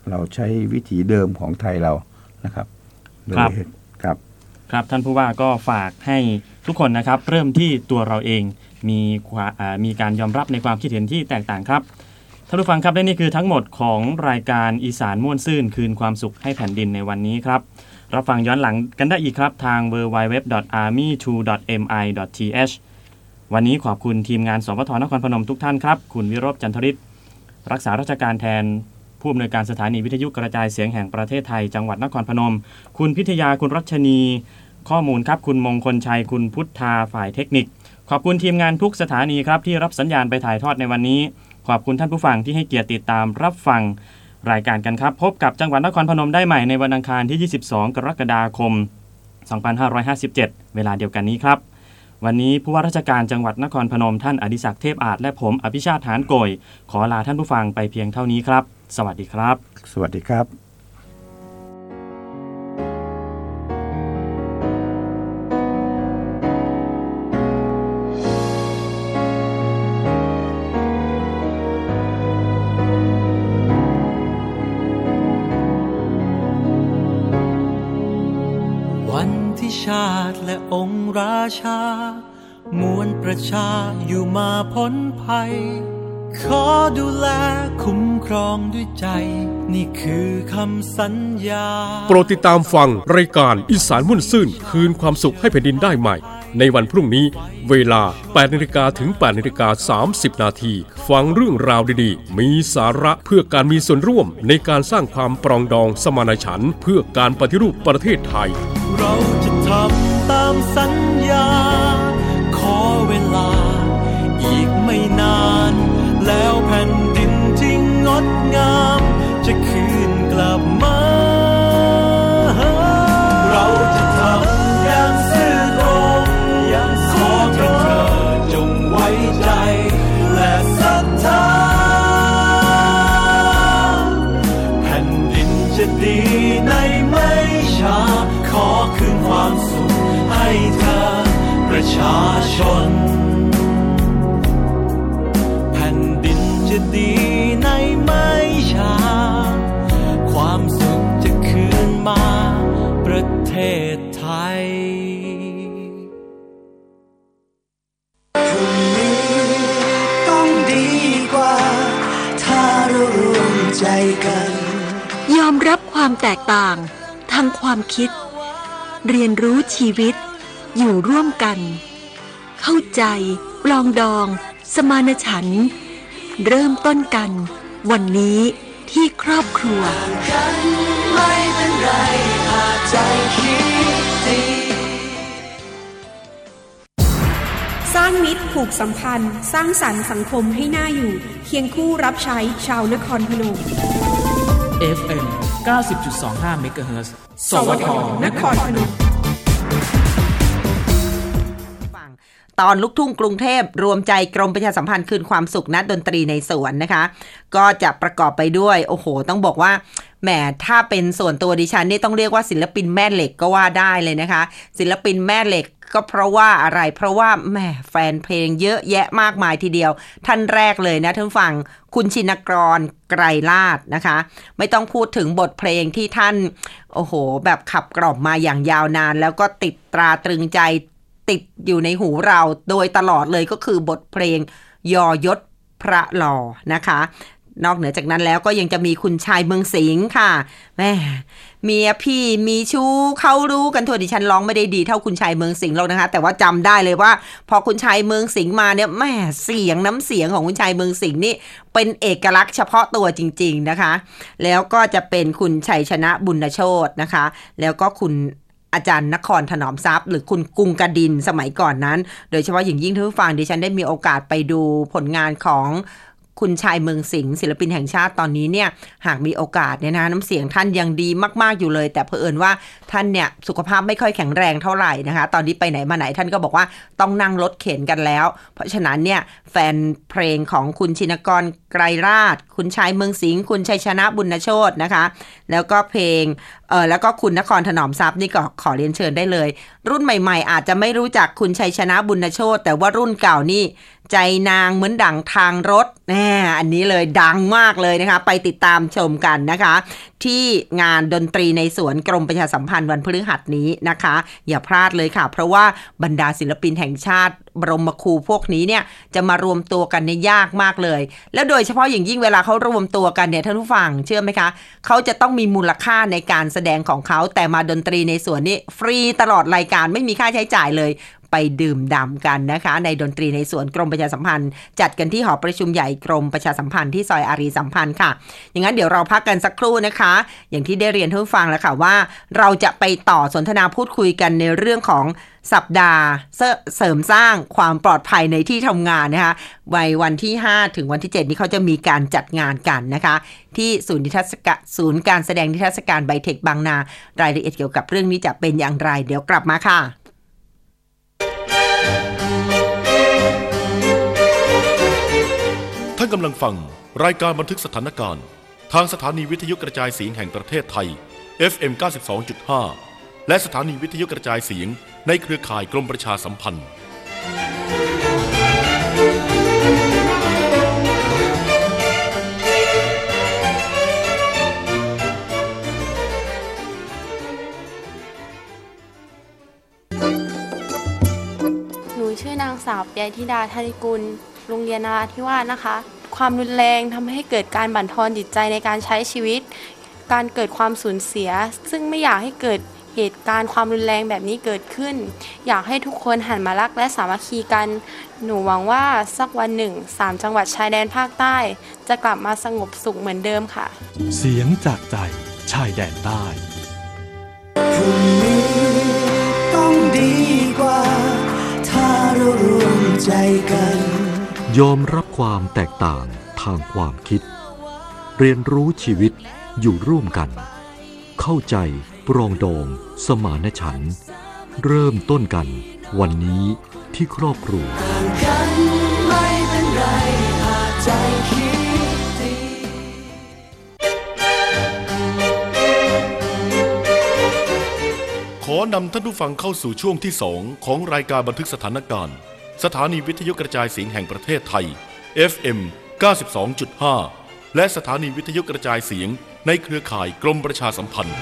เราใช้วิถีเดิมของไทยเรานะครับ โดยครับเหตุครับครับท่านผู้ว่าก็ฝากให้ทุกคนนะครับ เริ่มที่ตัวเราเองมีความอ่ามีการยอมรับในความคิดเห็นที่แตกต่างครับท่านผู้ฟังครับและนี่คือทั้งหมดของรายการอีสานม่วนซื่นคืนความสุขให้แผ่นดินในวันนี้ครับรับฟังย้อนหลังกันได้อีกครับทาง www.army2.mi.th วันนี้ขอบคุณทีมงานสพทนครพนมทุกท่านครับ คุณวิโรจน์จันทริศรักษาราชการแทน ผู้อำนวยการสถานีวิทยุกระจายเสียงแห่งประเทศไทยจังหวัดนครพนม คุณพิทยาคุณรัชนี ข้อมูลครับคุณมงคลชัยคุณพุทธาฝ่ายเทคนิค ขอบคุณทีมงานทุกสถานีครับที่รับสัญญาณไปถ่ายทอดในวันนี้ ขอบคุณท่านผู้ฟังที่ให้เกียรติติดตามรับฟังรายการกันครับ พบกับจังหวัดนครพนมได้ใหม่ในวันอังคารที่ 22 กรกฎาคม 2557 เวลาเดียวกันนี้ครับ วันนี้ผู้ว่าราชการจังหวัดนครพนมท่านอดิศักดิ์เทพอาจและผมอภิชาติหานโกย ขอลาท่านผู้ฟังไปเพียงเท่านี้ครับ สวัสดีครับ สวัสดีครับ ราชา มวลประชาอยู่มาพ้นภัย ขอดูแลคุ้มครองด้วยใจ นี่คือคำสัญญา โปรดติดตามฟังรายการอีสานมุ่วนซื่น คืนความสุขให้แผ่นดินได้ใหม่ ในวันพรุ่งนี้เวลา8นาฬิกาถึง8นาฬิกา30 นาทีฟังเรื่องราวดีๆ มีสาระเพื่อการมีส่วนร่วมในการสร้างความปรองดองสมานฉันท์เพื่อการปฏิรูปประเทศไทย เราจะทำ ตา ชาชน แผ่นดินจะดีในไม่ช้า ความสุขจะคืนมาประเทศไทยพรุ่งนี้ต้องดีกว่าถ้าเรารวมใจกันยอมรับความแตกต่าง ทางความคิด เรียนรู้ชีวิต อยู่ร่วมกัน เข้าใจ ปลองดอง สมานฉันท์เริ่มต้นกัน วันนี้ที่ครอบครัวกันไม่เป็นไรหากใจคิดดีสร้างมิตรผูกสัมพันธ์ สร้างสรรค์สังคมให้น่าอยู่ เคียงคู่รับใช้ชาวนครพนม FM 90.25 MHz สวทนครพนม ตอนลูกทุ่งกรุงเทพรวมใจกรมประชาสัมพันธ์คืนความสุขนัดดนตรีในสวนนะคะ ก็จะประกอบไปด้วยโอ้โห ต้องบอกว่าแหมถ้าเป็นส่วนตัวดิฉันนี่ต้องเรียกว่าศิลปินแม่เหล็กก็ว่าได้เลยนะคะ ศิลปินแม่เหล็กก็เพราะว่าอะไรเพราะว่าแหมแฟนเพลงเยอะแยะมากมายทีเดียว ท่านแรกเลยนะท่านฟังคุณชินกรไกรลาดนะคะ ไม่ต้องพูดถึงบทเพลงที่ท่าน โอ้โห แบบขับกล่อมมาอย่างยาวนาน แล้วก็ติดตราตรึงใจ ติดอยู่ในหูเราโดยตลอดเลยก็คือบทเพลงยอยศพระหลอนะคะ นอกเหนือจากนั้นแล้วก็ยังจะมีคุณชายเมืองสิงห์ค่ะแม่เมียพี่มีชู้เขารู้กันทั่วดิฉันร้องไม่ได้ดีเท่าคุณชายเมืองสิงห์หรอกนะคะ แต่ว่าจำได้เลยว่า พอคุณชายเมืองสิงห์มาเนี่ยแม่เสียงน้ำเสียงของคุณชายเมืองสิงห์นี่เป็นเอกลักษณ์เฉพาะตัวจริง ๆนะคะ แล้วก็จะเป็นคุณชัยชนะบุญโชตนะคะ แล้วก็คุณ อาจารย์นครถนอมทรัพย์ หรือคุณกุงกระดินสมัยก่อนนั้น โดยเฉพาะอย่างยิ่งท่านผู้ฟังดิฉันได้มีโอกาสไปดูผลงานของ คุณชายเมืองสิงห์ศิลปินแห่งชาติตอนนี้เนี่ยหากมีโอกาสเนี่ยนะน้ำเสียงท่านยังดีมาก ๆอยู่เลย แต่เผอิญว่าท่านเนี่ยสุขภาพไม่ค่อยแข็งแรงเท่าไหร่นะคะ ตอนนี้ไปไหนมาไหนท่านก็บอกว่าต้องนั่งรถเข็นกันแล้ว เพราะฉะนั้นเนี่ยแฟนเพลงของคุณชินกรไกรราช คุณชายเมืองสิงห์คุณชัยชนะบุญโชตนะคะ แล้วก็เพลงเออแล้วก็คุณนครถนอมทรัพย์นี่ก็ขอเรียนเชิญได้เลย รุ่นใหม่ ๆ อาจจะไม่รู้จักคุณชัยชนะบุญโชตแต่ว่ารุ่นเก่านี่ ใจนางเหมือนดั่งทางรถแน่อันนี้เลยดังมากเลยนะคะ ไปติดตามชมกันนะคะ ที่งานดนตรีในสวนกรมประชาสัมพันธ์วันพฤหัสนี้นะคะ อย่าพลาดเลยค่ะ เพราะว่าบรรดาศิลปินแห่งชาติบรมครูพวกนี้เนี่ยจะมารวมตัวกันในยากมากเลย แล้วโดยเฉพาะอย่างยิ่งเวลาเขารวมตัวกันเนี่ยท่านผู้ฟังเชื่อไหมคะเขาจะต้องมีมูลค่าในการแสดงของเขาแต่มาดนตรีในสวนนี้ฟรีตลอดรายการไม่มีค่าใช้จ่ายเลย ไปดื่มด่ำกันนะคะ ในดนตรีในสวนกรมประชาสัมพันธ์ จัดกันที่หอประชุมใหญ่กรมประชาสัมพันธ์ที่ซอยอารีสัมพันธ์ค่ะ อย่างนั้นเดี๋ยวเราพักกันสักครู่นะคะ อย่างที่ได้เรียนท่านผู้ฟังแล้วค่ะว่า เราจะไปต่อสนทนาพูดคุยกันในเรื่องของสัปดาห์เสริมสร้างความปลอดภัยในที่ทำงานนะคะวัยวันที่ 5 ถึงวันที่ 7 นี้เขาจะมีการจัดงานกันนะคะ ที่ศูนย์นิทรรศการศูนย์การแสดงนิทรรศการไบเทคบางนา รายละเอียดเกี่ยวกับเรื่องนี้จะเป็นอย่างไร เดี๋ยวกลับมาค่ะำลังฟังรายการบันทึกสถานการณ์ ทางสถานีวิทยุกระจายเสียงแห่งประเทศไทย FM 92.5 และสถานีวิทยุกระจายเสียงในเครือข่ายกรมประชาสัมพันธ์ หนูชื่อนางสาวเปียธิดาธนิกุล โรงเรียนนาราธิวาสนะคะ ความรุนแรงทำให้เกิดการบั่นทอนจิตใจในการใช้ชีวิต การเกิดความสูญเสีย ซึ่งไม่อยากให้เกิดเหตุการณ์ความรุนแรงแบบนี้เกิดขึ้น อยากให้ทุกคนหันมารักและสามัคคีกัน หนูหวังว่าสักวันหนึ่งสามจังหวัดชายแดนภาคใต้ จะกลับมาสงบสุขเหมือนเดิมค่ะ เสียงจากใจชายแดนใต้พรุ่งนี้ต้องดีกว่า ถ้าเรารวมใจกัน ยอมรับความแตกต่างทางความคิด เรียนรู้ชีวิตอยู่ร่วมกัน เข้าใจปรองดองสมานฉันท์เริ่มต้นกันวันนี้ที่ครอบครัวขอนำท่านผู้ฟังเข้าสู่ช่วงที่สองของรายการบันทึกสถานการณ์ สถานีวิทยุกระจายเสียงแห่งประเทศไทย FM 92.5 และสถานีวิทยุกระจายเสียงในเครือข่ายกรมประชาสัมพันธ์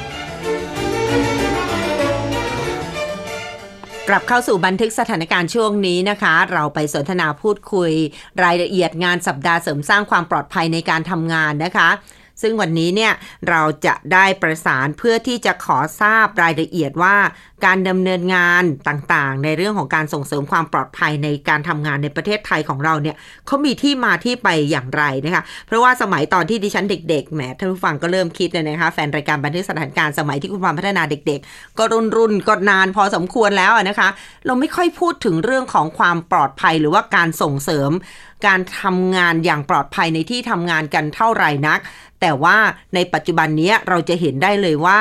กลับเข้าสู่บันทึกสถานการณ์ช่วงนี้นะคะ เราไปสนทนาพูดคุย รายละเอียดงานสัปดาห์เสริมสร้างความปลอดภัยในการทำงานนะคะ ซึ่งวันนี้เนี่ยเราจะได้ประสานเพื่อที่จะขอทราบรายละเอียดว่า การดำเนินงานต่างๆ ในเรื่องของการส่งเสริมความปลอดภัยในการทำงานในประเทศไทยของเราเนี่ยเขามีที่มาที่ไปอย่างไรนะคะ เพราะว่าสมัยตอนที่ดิฉันเด็กๆแหมท่านผู้ฟังก็เริ่มคิดเลยนะคะแฟนรายการบันทึกสถานการณ์สมัยที่คุณความพัฒนาเด็ก ๆ ก็รุ่นรุนๆก็นานพอสมควรแล้วนะคะ เราไม่ค่อยพูดถึงเรื่องของความปลอดภัยหรือว่าการส่งเสริม การทำงานอย่างปลอดภัยในที่ทำงานกันเท่าไหร่นัก แต่ว่าในปัจจุบันนี้เราจะเห็นได้เลยว่า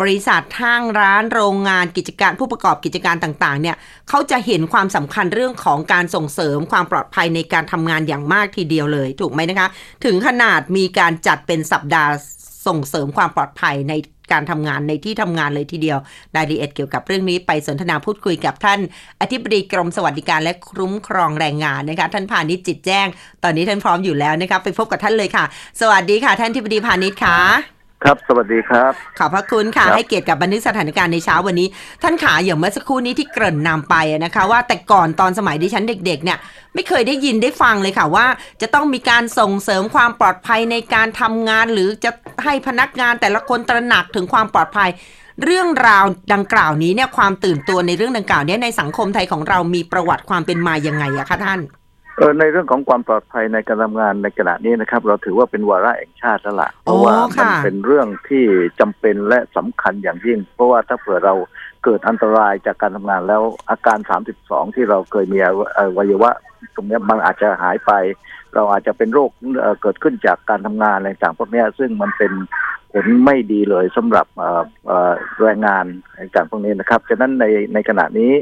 บริษัทห้างร้านโรงงานกิจการผู้ประกอบกิจการต่างๆ เนี่ยเขาจะเห็นความสำคัญเรื่องของการส่งเสริมความปลอดภัยในการทำงานอย่างมากทีเดียวเลย ถูกไหมนะคะ ถึงขนาดมีการจัดเป็นสัปดาห์ส่งเสริมความปลอดภัยใน การทำงานในที่ทำงานเลยทีเดียว รายละเอียดเกี่ยวกับเรื่องนี้ไปสนทนาพูดคุยกับท่านอธิบดีกรมสวัสดิการและคุ้มครองแรงงานนะคะท่านพาณิชย์จิตแจ้ง ตอนนี้ท่านพร้อมอยู่แล้วนะคะไปพบกับท่านเลยค่ะ สวัสดีค่ะ ท่านอธิบดีพาณิชย์ค่ะ ครับ สวัสดีครับ ขอบพระคุณค่ะครับให้เกียรติกับบันทึกสถานการณ์ในเช้าวันนี้ ท่านขาอย่างเมื่อสักครู่นี้ที่เกริ่นนำไปอะนะคะ ว่าแต่ก่อนตอนสมัยดิฉันเด็ก ๆ เนี่ย ไม่เคยได้ยินได้ฟังเลยค่ะว่า จะต้องมีการส่งเสริมความปลอดภัยในการทำงาน หรือจะให้พนักงานแต่ละคนตระหนักถึงความปลอดภัย เรื่องราวดังกล่าวนี้เนี่ยความตื่นตัวในเรื่องดังกล่าวเนี้ในสังคมไทยของเรามีประวัติความเป็นมายังไงอะคะท่าน เออในเรื่องของความปลอดภัยในการทำงานในขณะนี้นะครับ เราถือว่าเป็นวาระแห่งชาติแล้วล่ะเพราะว่ามันเป็นเรื่องที่จำเป็นและสำคัญอย่างยิ่ง เพราะว่าถ้าเผื่อเราเกิดอันตรายจากการทำงานแล้วอาการ 32 ที่เราเคยมีอวัยวะ ตรงเนี้ยมันอาจจะหายไป เราอาจจะเป็นโรคเอ่อเกิดขึ้นจากการทำงานอะไรต่างๆพวกเนี้ยซึ่งมันเป็น ผลไม่ดีเลยสำหรับเอ่อเอ่อแรงงานต่างๆพวกนี้นะครับฉะนั้นในในขณะนี้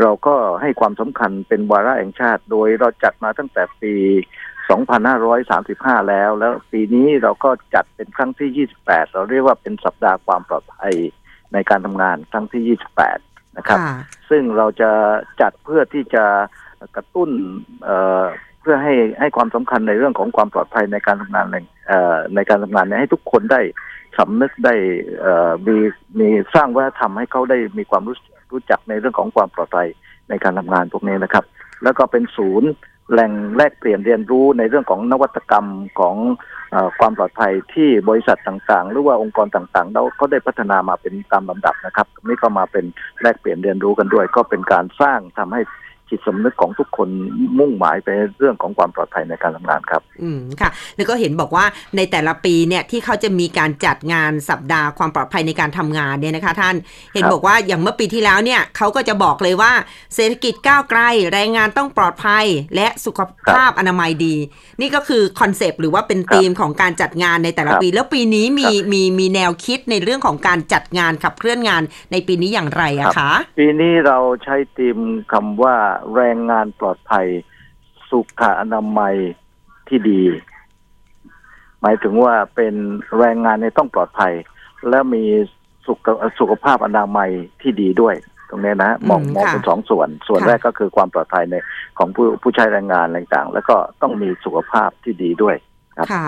เราก็ให้ความสำคัญเป็นวาระแห่งชาติ โดยเราจัดมาตั้งแต่ปี 2535 แล้ว แล้วปีนี้เราก็จัดเป็นครั้งที่ 28 เราเรียกว่าเป็นสัปดาห์ความปลอดภัยในการทำงานครั้งที่ 28 นะครับ ซึ่งเราจะจัดเพื่อที่จะกระตุ้นเอ่อเพื่อให้ให้ความสำคัญในเรื่องของความปลอดภัยในการทำงานในเอ่อในการทำงานเนี่ยให้ทุกคนได้ สำนึกได้มีมีสร้างวัฒนธรรมให้เขาได้มีความรู้รู้จักในเรื่องของความปลอดภัยในการทำงานพวกนี้นะครับ แล้วก็เป็นศูนย์แหล่งแลกเปลี่ยนเรียนรู้ในเรื่องของนวัตกรรมของอความปลอดภัยที่บริษัทต่างๆ หรือว่าองค์กรต่างๆแล้วก็ได้พัฒนามาเป็นตามลำดับนะครับนี่ก็มาเป็นแลกเปลี่ยนเรียนรู้กันด้วย ก็เป็นการสร้างทำให้ จิตสำนึกของทุกคนมุ่งหมายไปเรื่องของความปลอดภัยในการทำงานครับ อืมค่ะ แล้วก็เห็นบอกว่าในแต่ละปีเนี่ยที่เขาจะมีการจัดงานสัปดาห์ความปลอดภัยในการทำงานเนี่ยนะคะ ท่านเห็นครับบอกว่าอย่างเมื่อปีที่แล้วเนี่ยเขาก็จะบอกเลยว่าเศรษฐกิจก้าวไกลแรงงานต้องปลอดภัย และสุขภาพอนามัยดี นี่ก็คือคอนเซปต์หรือว่าเป็นธีมของการจัดงานในแต่ละครับปี แล้วปีนี้มีมีมีแนวคิดในเรื่องของการจัดงานขับเคลื่อนงานในปีนี้อย่างไรอะคะ ปีนี้เราใช้ธีมคำว่าแรงงานปลอดภัย สุขอนามัยที่ดี หมายถึงว่าเป็นแรงงานในยต้องปลอดภัย และมีสุขสุขภาพอนามัยที่ดีด้วย ตรงนี้นะมองอืมมองค่ะเป็นสองส่วน ส่วนค่ะแรกก็คือความปลอดภัยในของผู้ผู้ใช้แรงงานอะไรต่างๆ แล้วก็ต้องมีสุขภาพที่ดีด้วย ครับค่ะ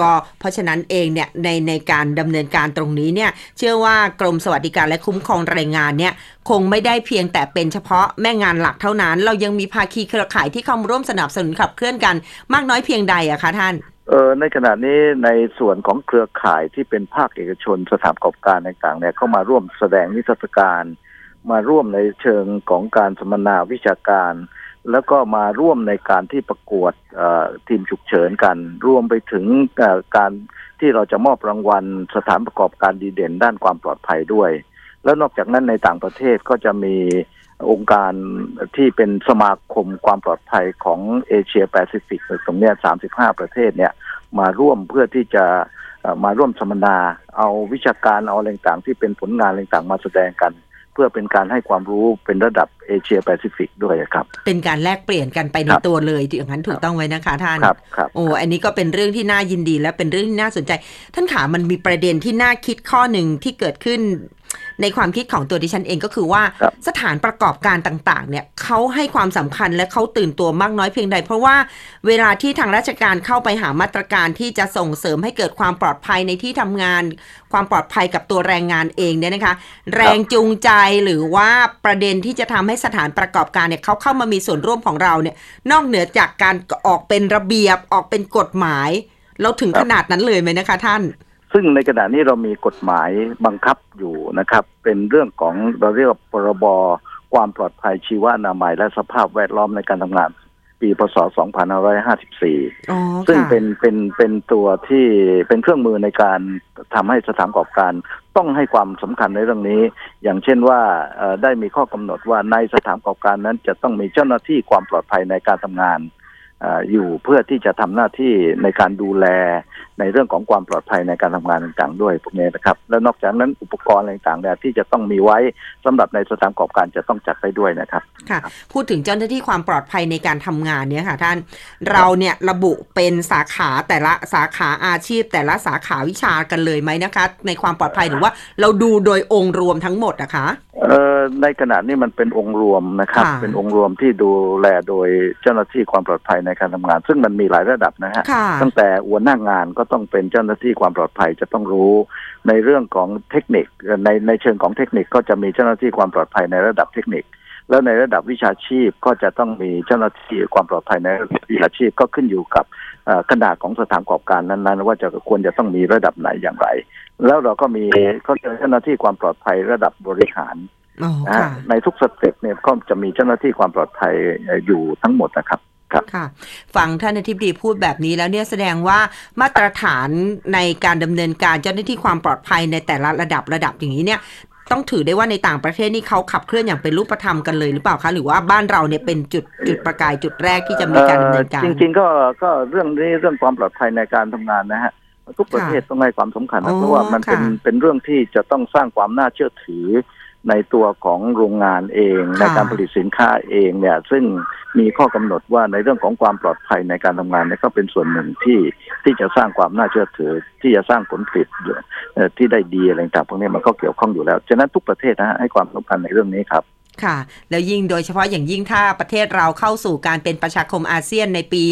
ก็เพราะฉะนั้นเองเนี่ยในในการดำเนินการตรงนี้เนี่ยเชื่อว่ากรมสวัสดิการและคุ้มครองแรงงานเนี่ยคงไม่ได้เพียงแต่เป็นเฉพาะแม่งานหลักเท่านั้น เรายังมีภาคีเครือข่ายที่เข้ามาร่วมสนับสนุนขับเคลื่อนกันมากน้อยเพียงใดอะคะท่านเออในขณะนี้ในส่วนของเครือข่ายที่เป็นภาคเอกชนสถานประกอบการต่างๆเนี่ยเข้ามาร่วมแสดงนิทรรศการ มาร่วมในเชิงของการสัมมนาวิชาการ แล้วก็มาร่วมในการที่ประกวดทีมฉุกเฉินกัน รวมไปถึงการที่เราจะมอบรางวัลสถานประกอบการดีเด่นด้านความปลอดภัยด้วย แล้วนอกจากนั้นในต่างประเทศก็จะมีองค์การที่เป็นสมาคมความปลอดภัยของเอเชียแปซิฟิกตรงนี้ย35ประเทศเนี่ยมาร่วมเพื่อที่จะมาร่วมสัมมนา เอาวิชาการเอาอะไรต่างที่เป็นผลงานอะไรต่างมาแสดงกัน เพื่อเป็นการให้ความรู้เป็นระดับเอเชียแปซิฟิกด้วยครับ เป็นการแลกเปลี่ยนกันไปในครับตัวเลยอย่างนั้นถูกต้องไว้นะคะท่านครับครับโอ้อันนี้ก็เป็นเรื่องที่น่ายินดีและเป็นเรื่องที่น่าสนใจ ท่านขามันมีประเด็นที่น่าคิดข้อหนึ่งที่เกิดขึ้น ในความคิดของตัวดิฉันเองก็คือว่าสถานประกอบการต่างๆ เนี่ยเขาให้ความสำคัญและเขาตื่นตัวมากน้อยเพียงใด เพราะว่าเวลาที่ทางราชการเข้าไปหามาตรการที่จะส่งเสริมให้เกิดความปลอดภัยในที่ทำงาน ความปลอดภัยกับตัวแรงงานเองเนี่ยนะคะ แรงจูงใจหรือว่าประเด็นที่จะทำให้สถานประกอบการเนี่ยเขาเข้ามามีส่วนร่วมของเราเนี่ย นอกเหนือจากการออกเป็นระเบียบออกเป็นกฎหมาย เราถึงขนาดนั้นเลยไหมนะคะท่าน ซึ่งในขณะนี้เรามีกฎหมายบังคับอยู่นะครับ เป็นเรื่องของเราเรียกว่าพรบความปลอดภัยชีวอนามัยและสภาพแวดล้อมในการทำงาน ปีพศ 2554อ๋อซึ่งค่ะเป็นเป็นเป็นตัวที่เป็นเครื่องมือในการทำให้สถานประกอบการ ต้องให้ความสำคัญในเรื่องนี้ อย่างเช่นว่าเอ่อได้มีข้อกำหนดว่าในสถานประกอบการนั้นจะต้องมีเจ้าหน้าที่ความปลอดภัยในการทำงานเอออยู่เพื่อที่จะทำหน้าที่ในการดูแลในเรื่องของความปลอดภัยในการทำงานต่างๆ ด้วยพวกนี้นะครับ แล้วนอกจากนั้นอุปกรณ์อะไรต่างๆเนี่ยที่จะต้องมีไว้สำหรับในสถานประกอบการจะต้องจัดไปด้วยนะครับค่ะพูดถึงเจ้าหน้าที่ความปลอดภัยในการทำงานเนี่ยค่ะท่านเราเนี่ยระบุเป็นสาขาแต่ละสาขาอาชีพ แต่ละสาขาวิชากันเลยไหมนะคะ ในความปลอดภัยหรือว่าเราดูโดยองค์รวมทั้งหมดนะคะเอ่อในขณะนี้มันเป็นองค์รวมนะครับค่ะเป็นองค์รวมที่ดูแลโดยเจ้าหน้าที่ความปลอดภัยในการทำงาน ซึ่งมันมีหลายระดับนะฮะค่ะตั้งแต่หัวหน้างานก็ต้องเป็นเจ้าหน้าที่ความปลอดภัยจะต้องรู้ ในเรื่องของเทคนิคเอ่อในในเชิงของเทคนิคก็จะมีเจ้าหน้าที่ความปลอดภัยในระดับเทคนิค แล้วในระดับวิชาชีพก็จะต้องมีเจ้าหน้าที่ความปลอดภัยในระดับวิชาชีพก็ขึ้นอยู่กับเอ่อขนาดของสถานประกอบการนั้นๆ ว่าจะควรจะต้องมีระดับไหนอย่างไร แล้วเราก็มีก็จะเจ้าหน้าที่ความปลอดภัยระดับบริหารอ๋อนะฮะค่ะในทุก step เนี่ยก็จะมีเจ้าหน้าที่ความปลอดภัยเอ่ออยู่ทั้งหมดนะครับ ครับค่ะฟังท่านอธิบดีพูดแบบนี้แล้วเนี่ยแสดงว่ามาตรฐานในการดำเนินการเจ้าหน้าที่ความปลอดภัยในแต่ละระดับระดับอย่างนี้เนี่ยต้องถือได้ว่าในต่างประเทศนี่เขาขับเคลื่อนอย่างเป็นรูปธรรมกันเลยหรือเปล่าคะหรือว่าบ้านเราเนี่ยเป็นจุดจุดประกายจุดแรกที่จะมีการดำเนินการจริงๆก็ก็เรื่องนี้เรื่องความปลอดภัยในการทำงานนะฮะทุกประเทศต้องให้ความสำคัญอ๋นะอเพราะว่ามันเป็นค่ะเป็นเรื่องที่จะต้องสร้างความน่าเชื่อถือ ในตัวของโรงงานเองค่ะในการผลิตสินค้าเองเนี่ยซึ่งมีข้อกำหนดว่าในเรื่องของความปลอดภัยในการทำงานเนี่ยก็เป็นส่วนหนึ่งที่ที่จะสร้างความน่าเชื่อถือ ที่จะสร้างผลผลิตเอ่อที่ได้ดีอะไรต่างๆพวกนี้มันก็เกี่ยวข้องอยู่แล้วฉะนั้นทุกประเทศนะฮะให้ความสำคัญในเรื่องนี้ครับค่ะ แล้วยิ่งโดยเฉพาะอย่างยิ่งถ้าประเทศเราเข้าสู่การเป็นประชาคมอาเซียนในปี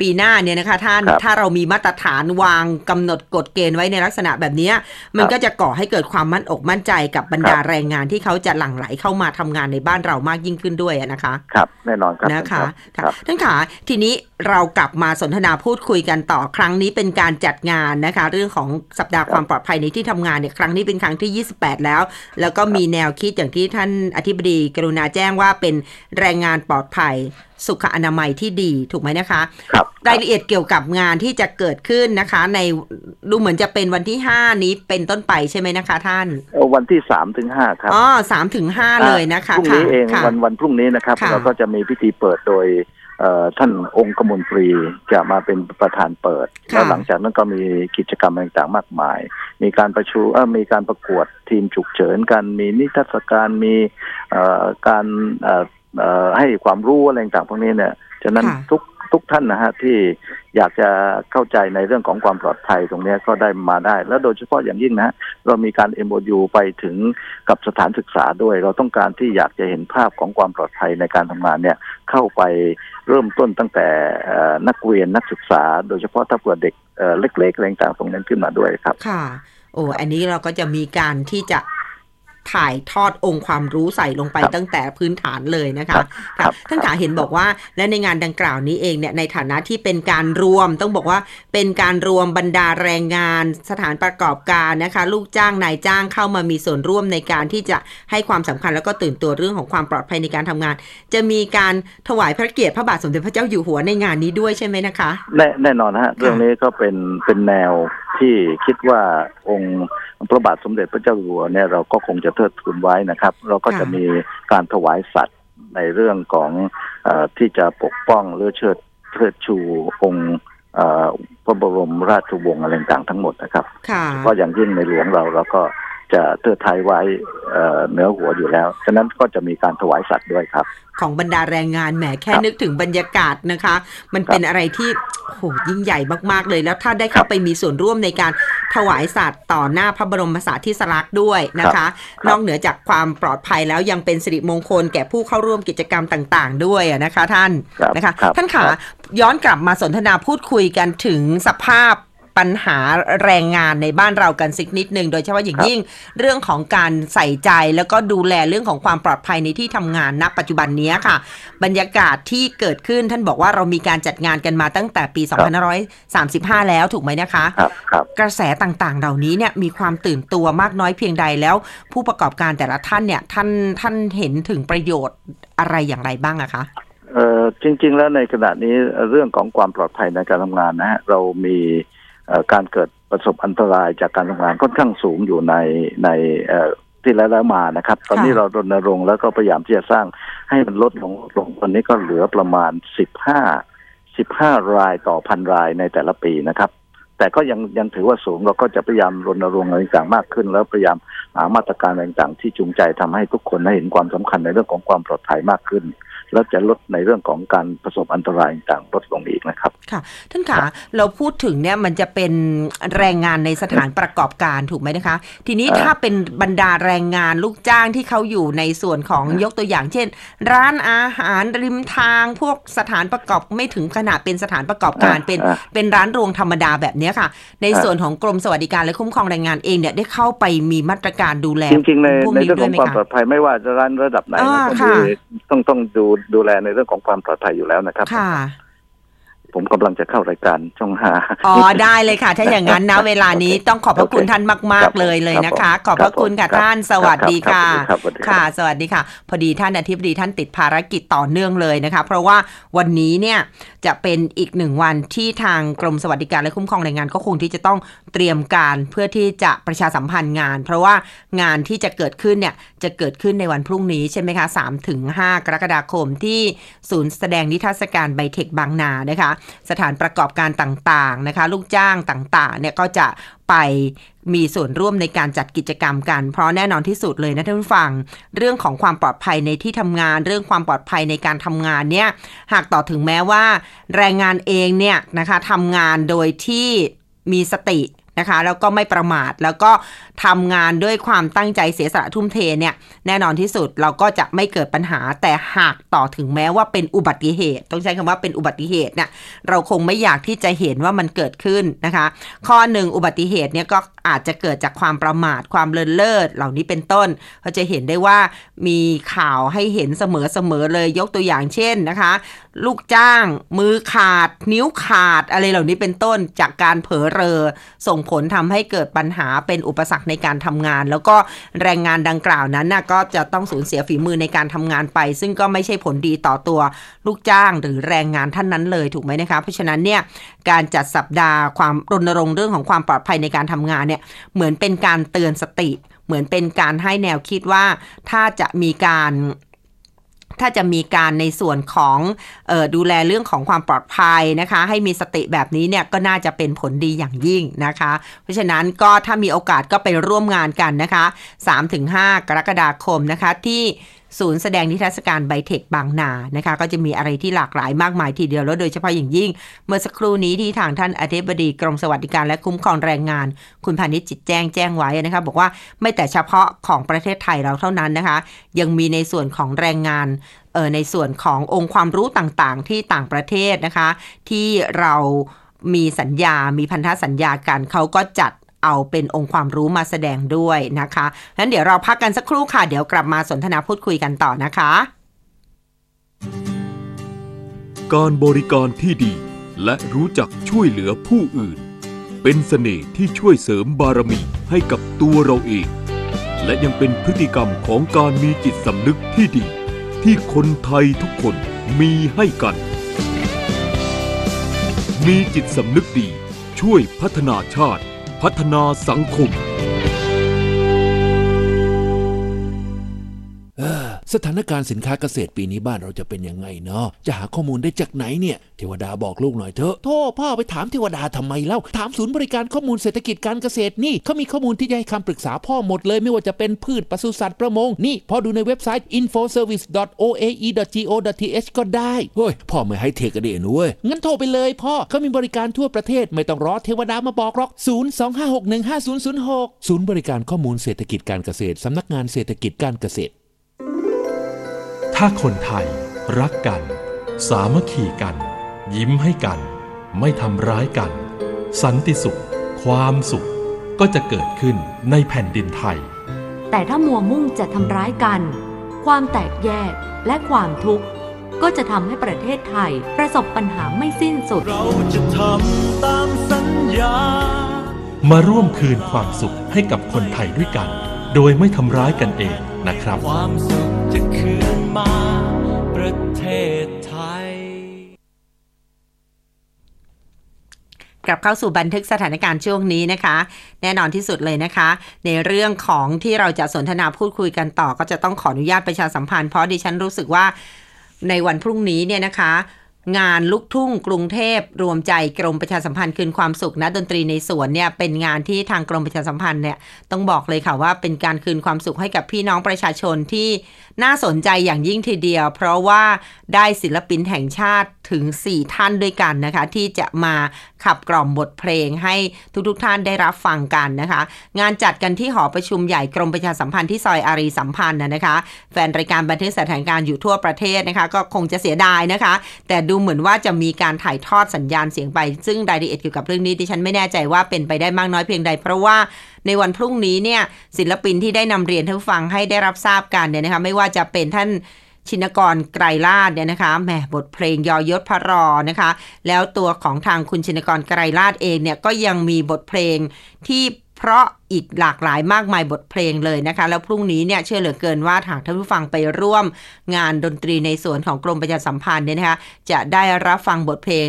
ปีหน้าเนี่ยนะคะท่านครับถ้าเรามีมาตรฐานวางกำหนดกฎเกณฑ์ไว้ในลักษณะแบบเนี้ยมันก็จะก่อให้เกิดความมั่นอกมั่นใจกับบรรดาแรงงานที่เขาจะหลั่งไหลเข้ามาทำงานในบ้านเรามากยิ่งขึ้นด้วยอะนะคะครับแน่นอนครับนะคะรับค่ะครับท่านขาทีนี้เรากลับมาสนทนาพูดคุยกันต่อครั้งนี้เป็นการจัดงานนะคะ เรื่องของสัปดาห์ความปลอดภัยในที่ทำงานเนี่ยครั้งนี้เป็นครั้งที่ 28 แล้ว แล้วก็มีแนวคิดอย่างที่ท่านอธิบดีกรุณาแจ้งว่าเป็นแรงงานปลอดภัยสุขอนามัยที่ดีถูกไหมนะคะครับรายละเอียดเกี่ยวกับงานที่จะเกิดขึ้นนะคะ ในดูเหมือนจะเป็นวันที่5นี้เป็นต้นไปใช่ไหมนะคะ ท่านเอ่อวันที่สามถึงห้าครับอ๋อสามถึงห้าเลยนะคะพรุ่งนี้เองค่ะวันวันพรุ่งนี้นะครับค่ะเราก็จะมีพิธีเปิดโดยเอ่อท่านองคมนตรีจะมาเป็นประธานเปิดค่ะแล้วหลังจากนั้นก็มีกิจกรรมต่างๆมากมาย มีการประชุมเอ่อมีการประกวดทีมฉุกเฉินกันมีนิทรรศการมีเอ่อการเอ่อเอ่อ ให้ความรู้อะไรต่างๆพวกนี้เนี่ยฉะนั้นค่ะทุกทุกท่านนะฮะที่อยากจะเข้าใจในเรื่องของความปลอดภัยตรงเนี้ยก็ได้มาได้ แล้วโดยเฉพาะอย่างยิ่งนะฮะเรามีการ MOU ไปถึงกับสถานศึกษาด้วย เราต้องการที่อยากจะเห็นภาพของความปลอดภัยในการทำงานเนี่ยเข้าไปเริ่มต้นตั้งแต่เอ่อนักเรียนนักศึกษา โดยเฉพาะถ้าเกิดเด็กเอ่อเล็กๆอะไรต่างๆตรงนั้นขึ้นมาด้วยครับค่ะโอ้อันนี้เราก็จะมีการที่จะ ถ่ายทอดองค์ความรู้ใส่ลงไปตั้งแต่พื้นฐานเลยนะคะค่ะท่านขาเห็นบอกว่า และในงานดังกล่าวนี้เองเนี่ยในฐานะที่เป็นการรวม ต้องบอกว่าเป็นการรวมบรรดาแรงงาน สถานประกอบการนะคะ ลูกจ้างนายจ้างเข้ามามีส่วนร่วมในการที่จะให้ความสำคัญแล้วก็ตื่นตัวเรื่องของความปลอดภัยในการทำงาน จะมีการถวายพระเกียรติพระบาทสมเด็จพระเจ้าอยู่หัวในงานนี้ด้วยใช่ไหมนะคะแน่แน่นอนนะฮะเรื่องนี้ก็เป็นเป็นแนวที่คิดว่าองค์พระบาทสมเด็จพระเจ้าอยู่หัวเนี่ยเราก็คงจะเทิดทูนไว้นะครับ เราก็จะมีการถวายสัตว์ในเรื่องของเออที่จะปกป้องหรือเชิดเทิดชูองค์เอ่อพระบรมราชวงศ์อะไรต่างๆทั้งหมดนะครับค่ะเพราะอย่างยิ่งในหลวงเราเราก็ จะเทิดไทยไว้เอ่อเหนือหัวอยู่แล้ว ฉะนั้นก็จะมีการถวายสัตว์ด้วยครับ ของบรรดาแรงงานแหมแค่นึกถึงบรรยากาศนะคะ มันเป็นอะไรที่โหยิ่งใหญ่มากๆเลย แล้วถ้าได้เข้าไปมีส่วนร่วมในการถวายสัตว์ต่อหน้าพระบรมสารีริสลักษณ์ด้วยนะคะ นอกเหนือจากความปลอดภัยแล้วยังเป็นสิริมงคลแก่ผู้เข้าร่วมกิจกรรมต่างๆ ด้วยอะนะคะ ท่านครับนะคะครับท่านขาครับย้อนกลับมาสนทนาพูดคุยกันถึงสภาพ ปัญหาแรงงานในบ้านเรากันสักนิดหนึ่งโดยเฉพาะอย่างยิ่งเรื่องของการใส่ใจแล้วก็ดูแลเรื่องของความปลอดภัยในที่ทำงานณ ปัจจุบันนี้ค่ะ บรรยากาศที่เกิดขึ้นท่านบอกว่าเรามีการจัดงานกันมาตั้งแต่ปี 2535 แล้วถูกไหมนะคะครับครับกระแสต่างๆ เหล่านี้เนี่ยมีความตื่นตัวมากน้อยเพียงใดแล้ว ผู้ประกอบการแต่ละท่านเนี่ยท่านท่านเห็นถึงประโยชน์อะไรอย่างไรบ้างอะคะเอ่อจริง ๆ แล้วในขณะนี้เรื่องของความปลอดภัยในการทำงานนะฮะเรามีเอ่อ การเกิดประสบอันตรายจากการทำงานค่อนข้างสูงอยู่ในในเอ่อที่แล้วแล้วมานะครับ ตอนนี้เรารณรงค์แล้วก็พยายามที่จะสร้างให้มันลดลงลงตอนนี้ก็เหลือประมาณสิบห้าสิบห้ารายต่อพันรายในแต่ละปีนะครับแต่ก็ยังยังถือว่าสูงเราก็จะพยายามรณรงค์อะไรต่างๆมากขึ้น แล้วพยายามหามาตรการอะไรต่างๆที่จูงใจทำให้ทุกคนได้เห็นความสำคัญในเรื่องของความปลอดภัยมากขึ้น แล้วจะลดในเรื่องของการประสบอันตรายต่างๆลดลงอีกนะครับ ค่ะ ท่านขาเราพูดถึงเนี่ยมันจะเป็นแรงงานในสถานประกอบการถูกไหมนะคะ ทีนี้อ่าถ้าเป็นบรรดาแรงงานลูกจ้างที่เขาอยู่ในส่วนของยกตัวอย่าง เช่น ร้านอาหารริมทางพวกสถานประกอบไม่ถึงขนาดเป็นสถานประกอบการอ่าเป็นอ่าเป็นร้านรวงธรรมดาแบบเนี้ยค่ะ ในอ่าส่วนของกรมสวัสดิการและคุ้มครองแรงงานเองเนี่ยได้เข้าไปมีมาตรการดูแลจริงๆในพวกในนี้เรื่องด้ขวอยงไหมความคะปลอดภัยไม่ว่าจะร้านระดับไหนอ่านะค่ะต้องต้องดูดูแลในเรื่องของความปลอดภัยอยู่แล้วนะครับค่ะ ผมกำลังจะเข้ารายการช่องห้าอ๋อได้เลยค่ะ ถ้าอย่างนั้นนะเวลานี้ต้องขอบพระคุณท่านมาก ๆ เลยเลยนะคะ ขอบพระคุณค่ะท่านสวัสดีค่ะครับสวัสดีครับค่ะ สวัสดีค่ะ พอดีท่านอธิบดีท่านติดภารกิจต่อเนื่องเลยนะคะ เพราะว่าวันนี้เนี่ยจะเป็นอีกหนึ่งวันที่ทางกรมสวัสดิการและคุ้มครองแรงงานก็คงที่จะต้องเตรียมการเพื่อที่จะประชาสัมพันธ์งาน เพราะว่างานที่จะเกิดขึ้นเนี่ยจะเกิดขึ้นในวันพรุ่งนี้ใช่ไหมคะ3ถึง5กรกฎาคมที่ศูนย์แสดงนิทรรศการไบเทคบางนานะคะสถานประกอบการต่างๆนะคะ ลูกจ้างต่างๆเนี่ยก็จะไปมีส่วนร่วมในการจัดกิจกรรมกัน เพราะแน่นอนที่สุดเลยนะท่านผู้ฟัง เรื่องของความปลอดภัยในที่ทำงาน เรื่องความปลอดภัยในการทำงานเนี่ยหากต่อถึงแม้ว่า แรงงานเองเนี่ยนะคะทำงานโดยที่มีสติ นะคะ แล้วก็ไม่ประมาทแล้วก็ทำงานด้วยความตั้งใจเสียสละทุ่มเทเนี่ย แน่นอนที่สุดเราก็จะไม่เกิดปัญหาแต่หากต่อถึงแม้ว่าเป็นอุบัติเหตุ ต้องใช้คำว่าเป็นอุบัติเหตุเนี่ยเราคงไม่อยากที่จะเห็นว่ามันเกิดขึ้นนะคะ ข้อหนึ่งอุบัติเหตุเนี่ยก็อาจจะเกิดจากความประมาทความเลินเลิศเหล่านี้เป็นต้นเราจะเห็นได้ว่ามีข่าวให้เห็นเสมอๆเลยยกตัวอย่างเช่นนะคะ ลูกจ้าง มือขาด นิ้วขาดอะไรเหล่านี้เป็นต้นจากการเผลอเรอส่งผลทำให้เกิดปัญหาเป็นอุปสรรคในการทำงาน แล้วก็แรงงานดังกล่าวนั้นนะก็จะต้องสูญเสียฝีมือในการทำงานไป ซึ่งก็ไม่ใช่ผลดีต่อตัวลูกจ้างหรือแรงงานท่านนั้นเลยถูกไหมนะคะเพราะฉะนั้นเนี่ยการจัดสัปดาห์ความรณรงค์เรื่องของความปลอดภัยในการทำงานเนี่ยเหมือนเป็นการเตือนสติ เหมือนเป็นการให้แนวคิดว่าถ้าจะมีการ ถ้าจะมีการในส่วนของออดูแลเรื่องของความปลอดภัยนะคะ ให้มีสติแบบนี้เนี่ยก็น่าจะเป็นผลดีอย่างยิ่งนะคะ เพราะฉะนั้นก็ถ้ามีโอกาสก็ไปร่วมงานกันนะคะ 3-5 กรกฎาคมนะคะที่ ศูนย์แสดงนิทรรศการไบเทคบางนานะคะ ก็จะมีอะไรที่หลากหลายมากมายทีเดียว แล้วโดยเฉพาะอย่างยิ่ง เมื่อสักครู่นี้ที่ทางท่านอธิบดีกรมสวัสดิการและคุ้มครองแรงงาน คุณพานิชจิตแจ้งแจ้งไว้นะคะบอกว่าไม่แต่เฉพาะของประเทศไทยเราเท่านั้นนะคะ ยังมีในส่วนของแรงงานเออในส่วนขององค์ความรู้ต่างๆ ที่ต่างประเทศนะคะ ที่เรามีสัญญา มีพันธสัญญากันเขาก็จัด เอาเป็นองค์ความรู้มาแสดงด้วยนะคะงั้นเดี๋ยวเราพักกันสักครู่ค่ะ เดี๋ยวกลับมาสนทนาพูดคุยกันต่อนะคะ การบริการที่ดี และรู้จักช่วยเหลือผู้อื่น เป็นเสน่ห์ที่ช่วยเสริมบารมีให้กับตัวเราเอง และยังเป็นพฤติกรรมของการมีจิตสำนึกที่ดี ที่คนไทยทุกคนมีให้กัน มีจิตสำนึกดีช่วยพัฒนาชาติ พัฒนาสังคม สถานการณ์สินค้าเกษตรปีนี้บ้านเราจะเป็นยังไงเนาะจะหาข้อมูลได้จากไหนเนี่ยเทวดาบอกลูกหน่อยเถอะโทษพ่อไปถามเทวดาทำไมเล่าถามศูนย์บริการข้อมูลเศรษฐกิจการเกษตรนี่เขามีข้อมูลที่จะให้คำปรึกษาพ่อหมดเลย ไม่ว่าจะเป็นพืชปศุสัตว์ประมงนี่พอดูในเว็บไซต์ infoservice.oae.go.th ก็ได้เฮ้ยพ่อไม่ให้เทกันเด่นเว้ยงั้นโทรไปเลยพ่อเขามีบริการทั่วประเทศไม่ต้องรอเทวดามาบอกหรอก 025615006 ศูนย์บริการข้อมูลเศรษฐกิจการเกษตรสำนักงานเศรษฐกิจการเกษตร ถ้าคนไทยรักกัน สามัคคีกัน ยิ้มให้กัน ไม่ทำร้ายกัน สันติสุข ความสุขก็จะเกิดขึ้นในแผ่นดินไทย แต่ถ้ามัวมุ่งจะทำร้ายกัน ความแตกแยกและความทุกข์ ก็จะทำให้ประเทศไทยประสบปัญหาไม่สิ้นสุด เราจะทำตามสัญญา มาร่วมคืนความสุขให้กับคนไทยด้วยกัน โดยไม่ทำร้ายกันเองนะครับ ความสุขจะคืน มาประเทศไทย กลับเข้าสู่บันทึกสถานการณ์ช่วงนี้นะคะ แน่นอนที่สุดเลยนะคะ ในเรื่องของที่เราจะสนทนาพูดคุยกันต่อ ก็จะต้องขออนุญาตประชาสัมพันธ์เพราะดิฉันรู้สึกว่าในวันพรุ่งนี้เนี่ยนะคะงานลูกทุ่งกรุงเทพรวมใจกรมประชาสัมพันธ์คืนความสุขนะดนตรีในสวนเนี่ยเป็นงานที่ทางกรมประชาสัมพันธ์เนี่ยต้องบอกเลยค่ะว่าเป็นการคืนความสุขให้กับพี่น้องประชาชนที่ น่าสนใจอย่างยิ่งทีเดียว เพราะว่าได้ศิลปินแห่งชาติถึง 4 ท่านด้วยกันนะคะ ที่จะมาขับกล่อมบทเพลงให้ทุกๆทท่านได้รับฟังกันนะคะ งานจัดกันที่หอประชุมใหญ่กรมประชาสัมพันธ์ที่ซอยอารีสัมพันธ์นะคะ แฟนรายการบันทึกสถานการณ์อยู่ทั่วประเทศนะคะ ก็คงจะเสียดายนะคะ แต่ดูเหมือนว่าจะมีการถ่ายทอดสัญญาณเสียงไป ซึ่งรายละเอียดเกี่ยวกับเรื่องนี้ดิฉันไม่แน่ใจว่าเป็นไปได้มากน้อยเพียงใด เพราะว่า ในวันพรุ่งนี้เนี่ยศิลปินที่ได้นำเรียนท่านฟังให้ได้รับทราบกันเนี่ยนะคะไม่ว่าจะเป็นท่านชินกรไกรลาดเนี่ยนะคะแหมบทเพลงยอยศพระรอนะคะ แล้วตัวของทางคุณชินกรไกรลาดเองเนี่ยก็ยังมีบทเพลงที่เพราะอีกหลากหลายมากมายบทเพลงเลยนะคะ แล้วพรุ่งนี้เนี่ยเชื่อเหลือเกินว่าหากท่านผู้ฟังไปร่วมงานดนตรีในส่วนของกรมประชาสัมพันธ์เนี่ยนะคะจะได้รับฟังบทเพลง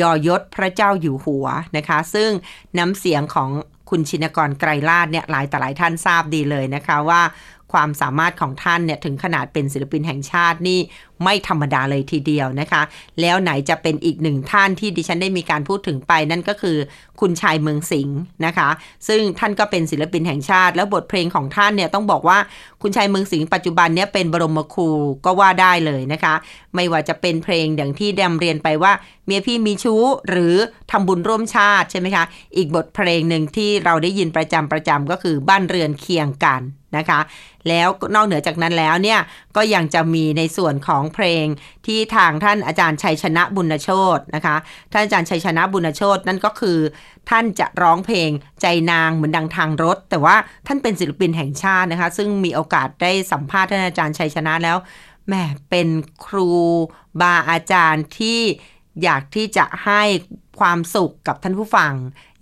ยอยศพระเจ้าอยู่หัวนะคะ ซึ่งน้ำเสียงของ คุณชินกรไกรลาดเนี่ยหลายแต่หลายท่านทราบดีเลยนะคะว่า ความสามารถของท่านเนี่ยถึงขนาดเป็นศิลปินแห่งชาตินี่ ไม่ธรรมดาเลยทีเดียวนะคะ แล้วไหนจะเป็นอีกหนึ่งท่านที่ดิฉันได้มีการพูดถึงไปนั่นก็คือคุณชายเมืองสิงห์นะคะ ซึ่งท่านก็เป็นศิลปินแห่งชาติ แล้วบทเพลงของท่านเนี่ยต้องบอกว่าคุณชายเมืองสิงห์ปัจจุบันเนี่ยเป็นบรมครูก็ว่าได้เลยนะคะ ไม่ว่าจะเป็นเพลงอย่างที่แดมเรียนไปว่า เมียพี่มีชู้หรือทำบุญร่วมชาติใช่ไหมคะ อีกบทเพลงหนึ่งที่เราได้ยินประจำประจำก็คือบ้านเรือนเคียงกันนะคะ แล้วนอกเหนือจากนั้นแล้วเนี่ยก็ยังจะมีในส่วนของเพลงที่ทางท่านอาจารย์ชัยชนะบุญโชตนะคะ ท่านอาจารย์ชัยชนะบุญโชตนั่นก็คือ ท่านจะร้องเพลงใจนางเหมือนดังทางรถ แต่ว่าท่านเป็นศิลปินแห่งชาตินะคะ ซึ่งมีโอกาสได้สัมภาษณ์ท่านอาจารย์ชัยชนะแล้วแหมเป็นครูบาอาจารย์ที่อยากที่จะให้ความสุขกับท่านผู้ฟัง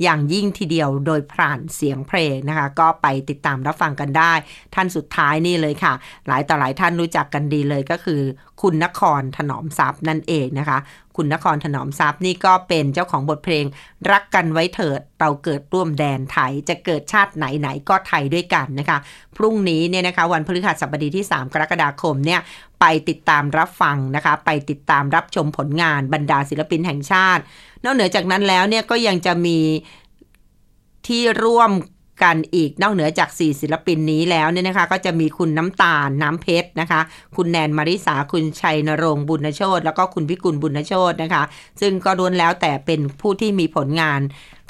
อย่างยิ่งทีเดียวโดยผ่านเสียงเพลงนะคะ ก็ไปติดตามรับฟังกันได้ ท่านสุดท้ายนี่เลยค่ะ หลายต่อหลายท่านรู้จักกันดีเลยก็คือ คุณนครถนอมทรัพย์นั่นเองนะคะ คุณนครถนอมทรัพย์นี่ก็เป็นเจ้าของบทเพลง รักกันไว้เถิดเราเกิดร่วมแดนไทยจะเกิดชาติไหนไหนก็ไทยด้วยกันนะคะ พรุ่งนี้เนี่ยนะคะ วันพฤหัสบดีที่ 3 กรกฎาคมเนี่ยไปติดตามรับฟังนะคะ ไปติดตามรับชมผลงานบรรดาศิลปินแห่งชาติ นอกเหนือจากนั้นแล้วเนี่ยก็ยังจะมีที่ร่วมกันอีกนอกเหนือจาก 4 ศิลปินนี้แล้วเนี่ยนะคะ ก็จะมีคุณน้ำตาลน้ำเพชรนะคะ คุณแนนมาริสาคุณชัยนรงบุญโชตแล้วก็คุณพิกุลบุญโชตนะคะ ซึ่งก็ล้วนแล้วแต่เป็นผู้ที่มีผลงาน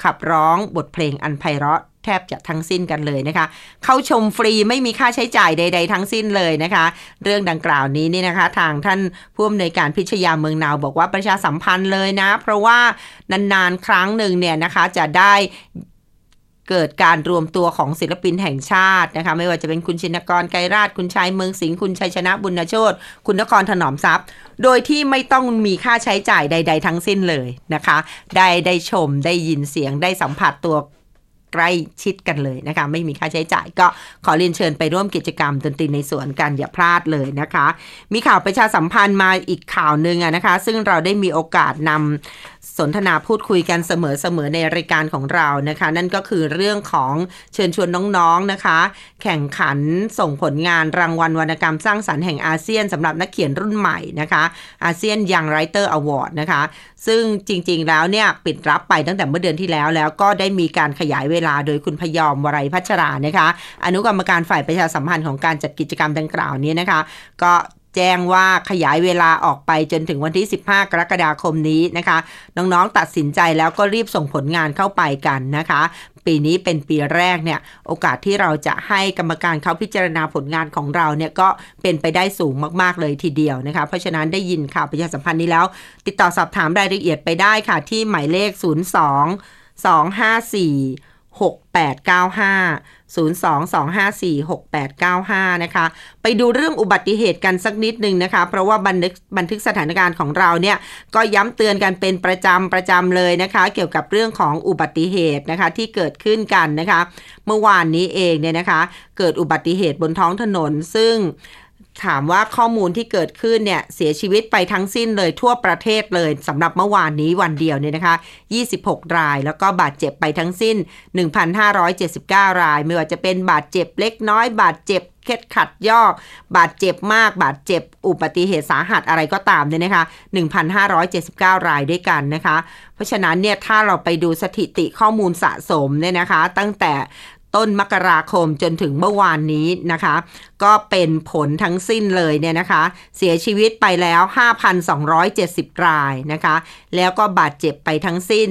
ขับร้องบทเพลงอันไพเราะ บจะทั้งสิ้นกันเลยนะคะ เข้าชมฟรีไม่มีค่าใช้จ่ายใด ๆ ทั้งสิ้นเลยนะคะ เรื่องดังกล่าวนี้นี่นะคะ ทางท่านผู้อำนวยการพิชยาเมืองนาวบอกว่าประชาสัมพันธ์เลยนะ เพราะว่านานๆครั้งหนึ่งเนี่ยนะคะจะได้เกิดการรวมตัวของศิลปินแห่งชาตินะคะ ไม่ว่าจะเป็นคุณชินกรไกรราช คุณชัยเมืองสิงห์คุณชัยชนะบุญโชตคุณนครถนอมทรัพย์ โดยที่ไม่ต้องมีค่าใช้จ่ายใด ๆ ทั้งสิ้นเลยนะคะ ได้ได้ชมได้ยินเสียงได้สัมผัสตัว ใกล้ชิดกันเลยนะคะ ไม่มีค่าใช้จ่ายก็ขอเรียนเชิญไปร่วมกิจกรรมดนตรีในสวนกันอย่าพลาดเลยนะคะ มีข่าวประชาสัมพันธ์มาอีกข่าวหนึ่งนะคะ ซึ่งเราได้มีโอกาสนำสนทนาพูดคุยกันเสมอๆในรายการของเรานะคะ นั่นก็คือเรื่องของเชิญชวนน้องๆนะคะ แข่งขันส่งผลงานรางวัลวรรณกรรมสร้างสรรค์แห่งอาเซียนสำหรับนักเขียนรุ่นใหม่นะคะอาเซียนยังไรเตอร์อวอร์ดนะคะ ซึ่งจริงๆแล้วเนี่ยปิดรับไปตั้งแต่เมื่อเดือนที่แล้วแล้วก็ได้มีการขยายเวลาโดยคุณพยอมวรัยพัชรานะคะ อนุกรรมการฝ่ายประชาสัมพันธ์ของการจัดกิจกรรมดังกล่าวนี้นะคะ ก็แจ้งว่าขยายเวลาออกไปจนถึงวันที่ 15 กรกฎาคมนี้นะคะ น้องๆตัดสินใจแล้วก็รีบส่งผลงานเข้าไปกันนะคะ ปีนี้เป็นปีแรกเนี่ย โอกาสที่เราจะให้กรรมการเขาพิจารณาผลงานของเราเนี่ยก็เป็นไปได้สูงมากๆเลยทีเดียวนะคะ เพราะฉะนั้นได้ยินข่าวประชาสัมพันธ์นี้แล้ว ติดต่อสอบถามรายละเอียดไปได้ค่ะที่หมายเลข 02 254 6895 022546895 นะคะ ไปดูเรื่องอุบัติเหตุกันสักนิดหนึ่งนะคะ เพราะว่าบันทึกบันทึกสถานการณ์ของเราเนี่ย ก็ย้ำเตือนกันเป็นประจำประจำเลยนะคะ เกี่ยวกับเรื่องของอุบัติเหตุนะคะที่เกิดขึ้นกันนะคะ เมื่อวานนี้เองเนี่ยนะคะ เกิดอุบัติเหตุบนท้องถนนซึ่ง ถามว่าข้อมูลที่เกิดขึ้นเนี่ยเสียชีวิตไปทั้งสิ้นเลยทั่วประเทศเลยสำหรับเมื่อวานนี้วันเดียวเนี่ยนะคะ 26 รายแล้วก็บาดเจ็บไปทั้งสิ้น 1,579 ราย ไม่ว่าจะเป็นบาดเจ็บเล็กน้อย บาดเจ็บเคล็ดขัดยอก บาดเจ็บมาก บาดเจ็บ อุบัติเหตุสาหัสอะไรก็ตามเนี่ยนะคะ 1,579 รายด้วยกันนะคะ เพราะฉะนั้นเนี่ยถ้าเราไปดูสถิติข้อมูลสะสมเนี่ยนะคะ ตั้งแต่ ต้นมกราคมจนถึงเมื่อวานนี้นะคะ ก็เป็นผลทั้งสิ้นเลยเนี่ยนะคะ เสียชีวิตไปแล้ว 5,270 รายนะคะ แล้วก็บาดเจ็บไปทั้งสิ้น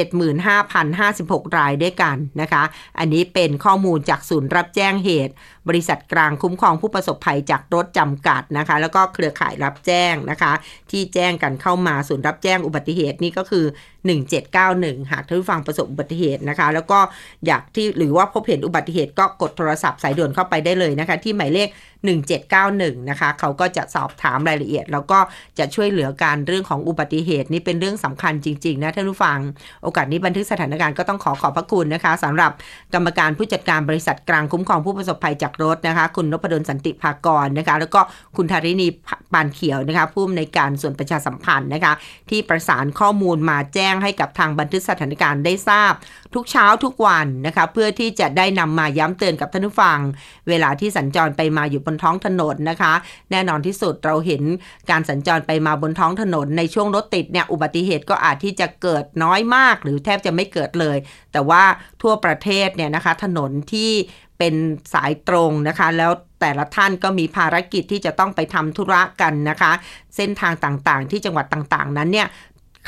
275,056 รายด้วยกันนะคะ อันนี้เป็นข้อมูลจากศูนย์รับแจ้งเหตุ บริษัทกลางคุ้มครองผู้ประสบภัยจากรถจำกัดนะคะ แล้วก็เครือข่ายรับแจ้งนะคะ ที่แจ้งกันเข้ามาศูนย์รับแจ้งอุบัติเหตุนี่ก็คือ 1791 หากท่านผู้ฟังประสบอุบัติเหตุนะคะ แล้วก็อยากที่หรือว่าพบเห็นอุบัติเหตุก็กดโทรศัพท์สายด่วนเข้าไปได้เลยนะคะ ที่หมายเลข 1791 นะคะ เขาก็จะสอบถามรายละเอียด แล้วก็จะช่วยเหลือการเรื่องของอุบัติเหตุนี่เป็นเรื่องสำคัญจริง ๆ นะท่านผู้ฟัง โอกาสนี้บันทึกสถานการณ์ก็ต้องขอขอบพระคุณนะคะสำหรับกรรมการผู้จัดการบริษัทกลางคุ้มครองผู้ประสบภัยจากรถนะคะ คุณนพดลสันติภากรนะคะ แล้วก็คุณธาริณีปานเขียวนะคะผู้อำนวยการส่วนประชาสัมพันธ์นะคะ ที่ประสานข้อมูลมาแจ้งให้กับทางบันทึกสถานการณ์ได้ทราบ ทุกเช้าทุกวันนะคะ เพื่อที่จะได้นำมาย้ำเตือนกับท่านผู้ฟัง เวลาที่สัญจรไปมาอยู่บนท้องถนนนะคะ แน่นอนที่สุดเราเห็นการสัญจรไปมาบนท้องถนนในช่วงรถติดเนี่ยอุบัติเหตุก็อาจที่จะเกิดน้อยมาก หรือแทบจะไม่เกิดเลย แต่ว่าทั่วประเทศเนี่ยนะคะถนนที่เป็นสายตรงนะคะ แล้วแต่ละท่านก็มีภารกิจที่จะต้องไปทำธุระกันนะคะ เส้นทางต่างๆ ที่จังหวัดต่างๆ นั้นเนี่ย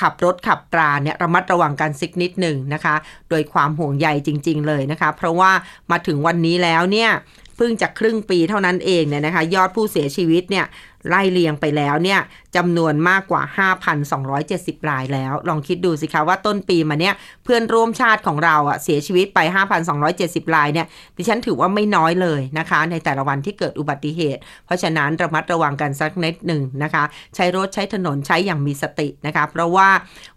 ขับรถขับตราเนี่ยระมัดระวังกันสักนิดหนึ่งนะคะ โดยความห่วงใยจริง ๆ เลยนะคะ เพราะว่ามาถึงวันนี้แล้วเนี่ย พิ่งจะครึ่งปีเท่านั้นเองเนี่ยนะคะ ยอดผู้เสียชีวิตเนี่ยไล่เลียงไปแล้วเนี่ยจำนวนมากกว่า 5,270 รายแล้ว ลองคิดดูสิคะว่าต้นปีมาเนี่ยเพื่อนร่วมชาติของเราอะเสียชีวิตไป 5,270 รายเนี่ยดิฉันถือว่าไม่น้อยเลยนะคะ ในแต่ละวันที่เกิดอุบัติเหตุ เพราะฉะนั้นระมัดระวังกันสักนิดหนึ่งนะคะ ใช้รถใช้ถนนใช้อย่างมีสตินะคะ เพราะว่า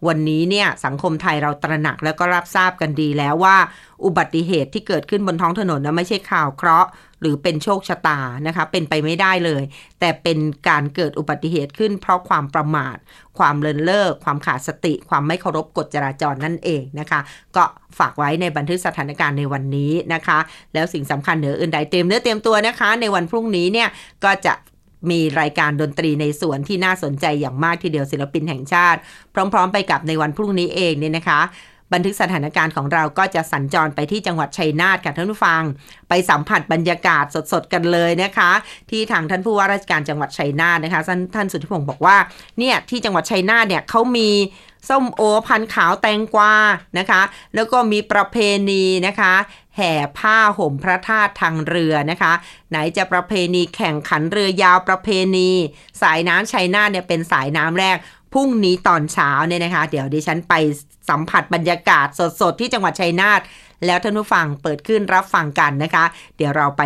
วันนี้เนี่ยสังคมไทยเราตระหนักแล้วก็รับทราบกันดีแล้วว่าอุบัติเหตุที่เกิดขึ้นบนท้องถนนนะไม่ใช่ข่าวเคราะห์หรือเป็นโชคชะตานะคะ เป็นไปไม่ได้เลย แต่เป็นการเกิดอุบัติเหตุขึ้นเพราะความประมาท ความเลินเล่อความขาดสติ ความไม่เคารพกฎจราจรนั่นเองนะคะ ก็ฝากไว้ในบันทึกสถานการณ์ในวันนี้นะคะ แล้วสิ่งสำคัญเหนืออื่นใดเตรียมเนื้อเตรียมตัวนะคะ ในวันพรุ่งนี้เนี่ยก็จะมีรายการดนตรีในสวนที่น่าสนใจอย่างมากทีเดียวศิลปินแห่งชาติ พร้อม ๆ ไปกับในวันพรุ่งนี้เองเนี่ยนะคะ บันทึกสถานการณ์ของเราก็จะสัญจรไปที่จังหวัดชัยนาทค่ะท่านผู้ฟัง ไปสัมผัสบรรยากาศสดๆกันเลยนะคะ ที่ทางท่านผู้ว่าราชการจังหวัดชัยนาทนะคะท่านท่านสุทธิพงศ์บอกว่าเนี่ยที่จังหวัดชัยนาทเนี่ยเขามีส้มโอพันขาวแตงกวานะคะ แล้วก็มีประเพณีนะคะ แห่ผ้าห่มพระธาตุทางเรือนะคะ ไหนจะประเพณีแข่งขันเรือยาวประเพณี สายน้ำชัยนาทเนี่ยเป็นสายน้ำแรก พรุ่งนี้ตอนเช้าเนี่ยนะคะ เดี๋ยวดิฉันไปสัมผัสบรรยากาศสดๆ ที่จังหวัดชัยนาทแล้วท่านผู้ฟังเปิดขึ้นรับฟังกันนะคะ เดี๋ยวเราไป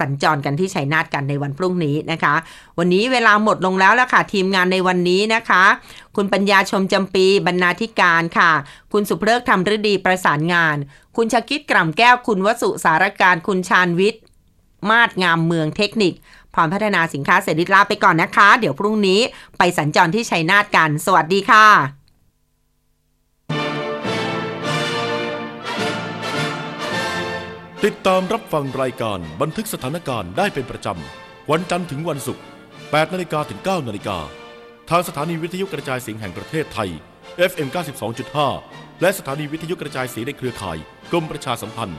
สัญจรกันที่ชัยนาทกันในวันพรุ่งนี้นะคะ วันนี้เวลาหมดลงแล้วละค่ะ ทีมงานในวันนี้นะคะ คุณปัญญาชมจำปีบรรณาธิการค่ะ คุณสุเพลิกธรรมฤดีประสานงาน คุณชกิดกล่ำแก้วคุณวสุสารการคุณชาญวิทย์มาดงามเมืองเทคนิค พรพัฒนาสินค้าเสรีลาไปก่อนนะคะ เดี๋ยวพรุ่งนี้ไปสัญจรที่ชัยนาทกัน สวัสดีค่ะติดตามรับฟังรายการบันทึกสถานการณ์ได้เป็นประจำ วันจันทร์ถึงวันศุกร์ 8 นาฬิกาถึง 9 นาฬิกา ทางสถานีวิทยุกระจายเสียงแห่งประเทศไทย FM 92.5 และสถานีวิทยุกระจายเสียงในเครือข่าย กรมประชาสัมพันธ์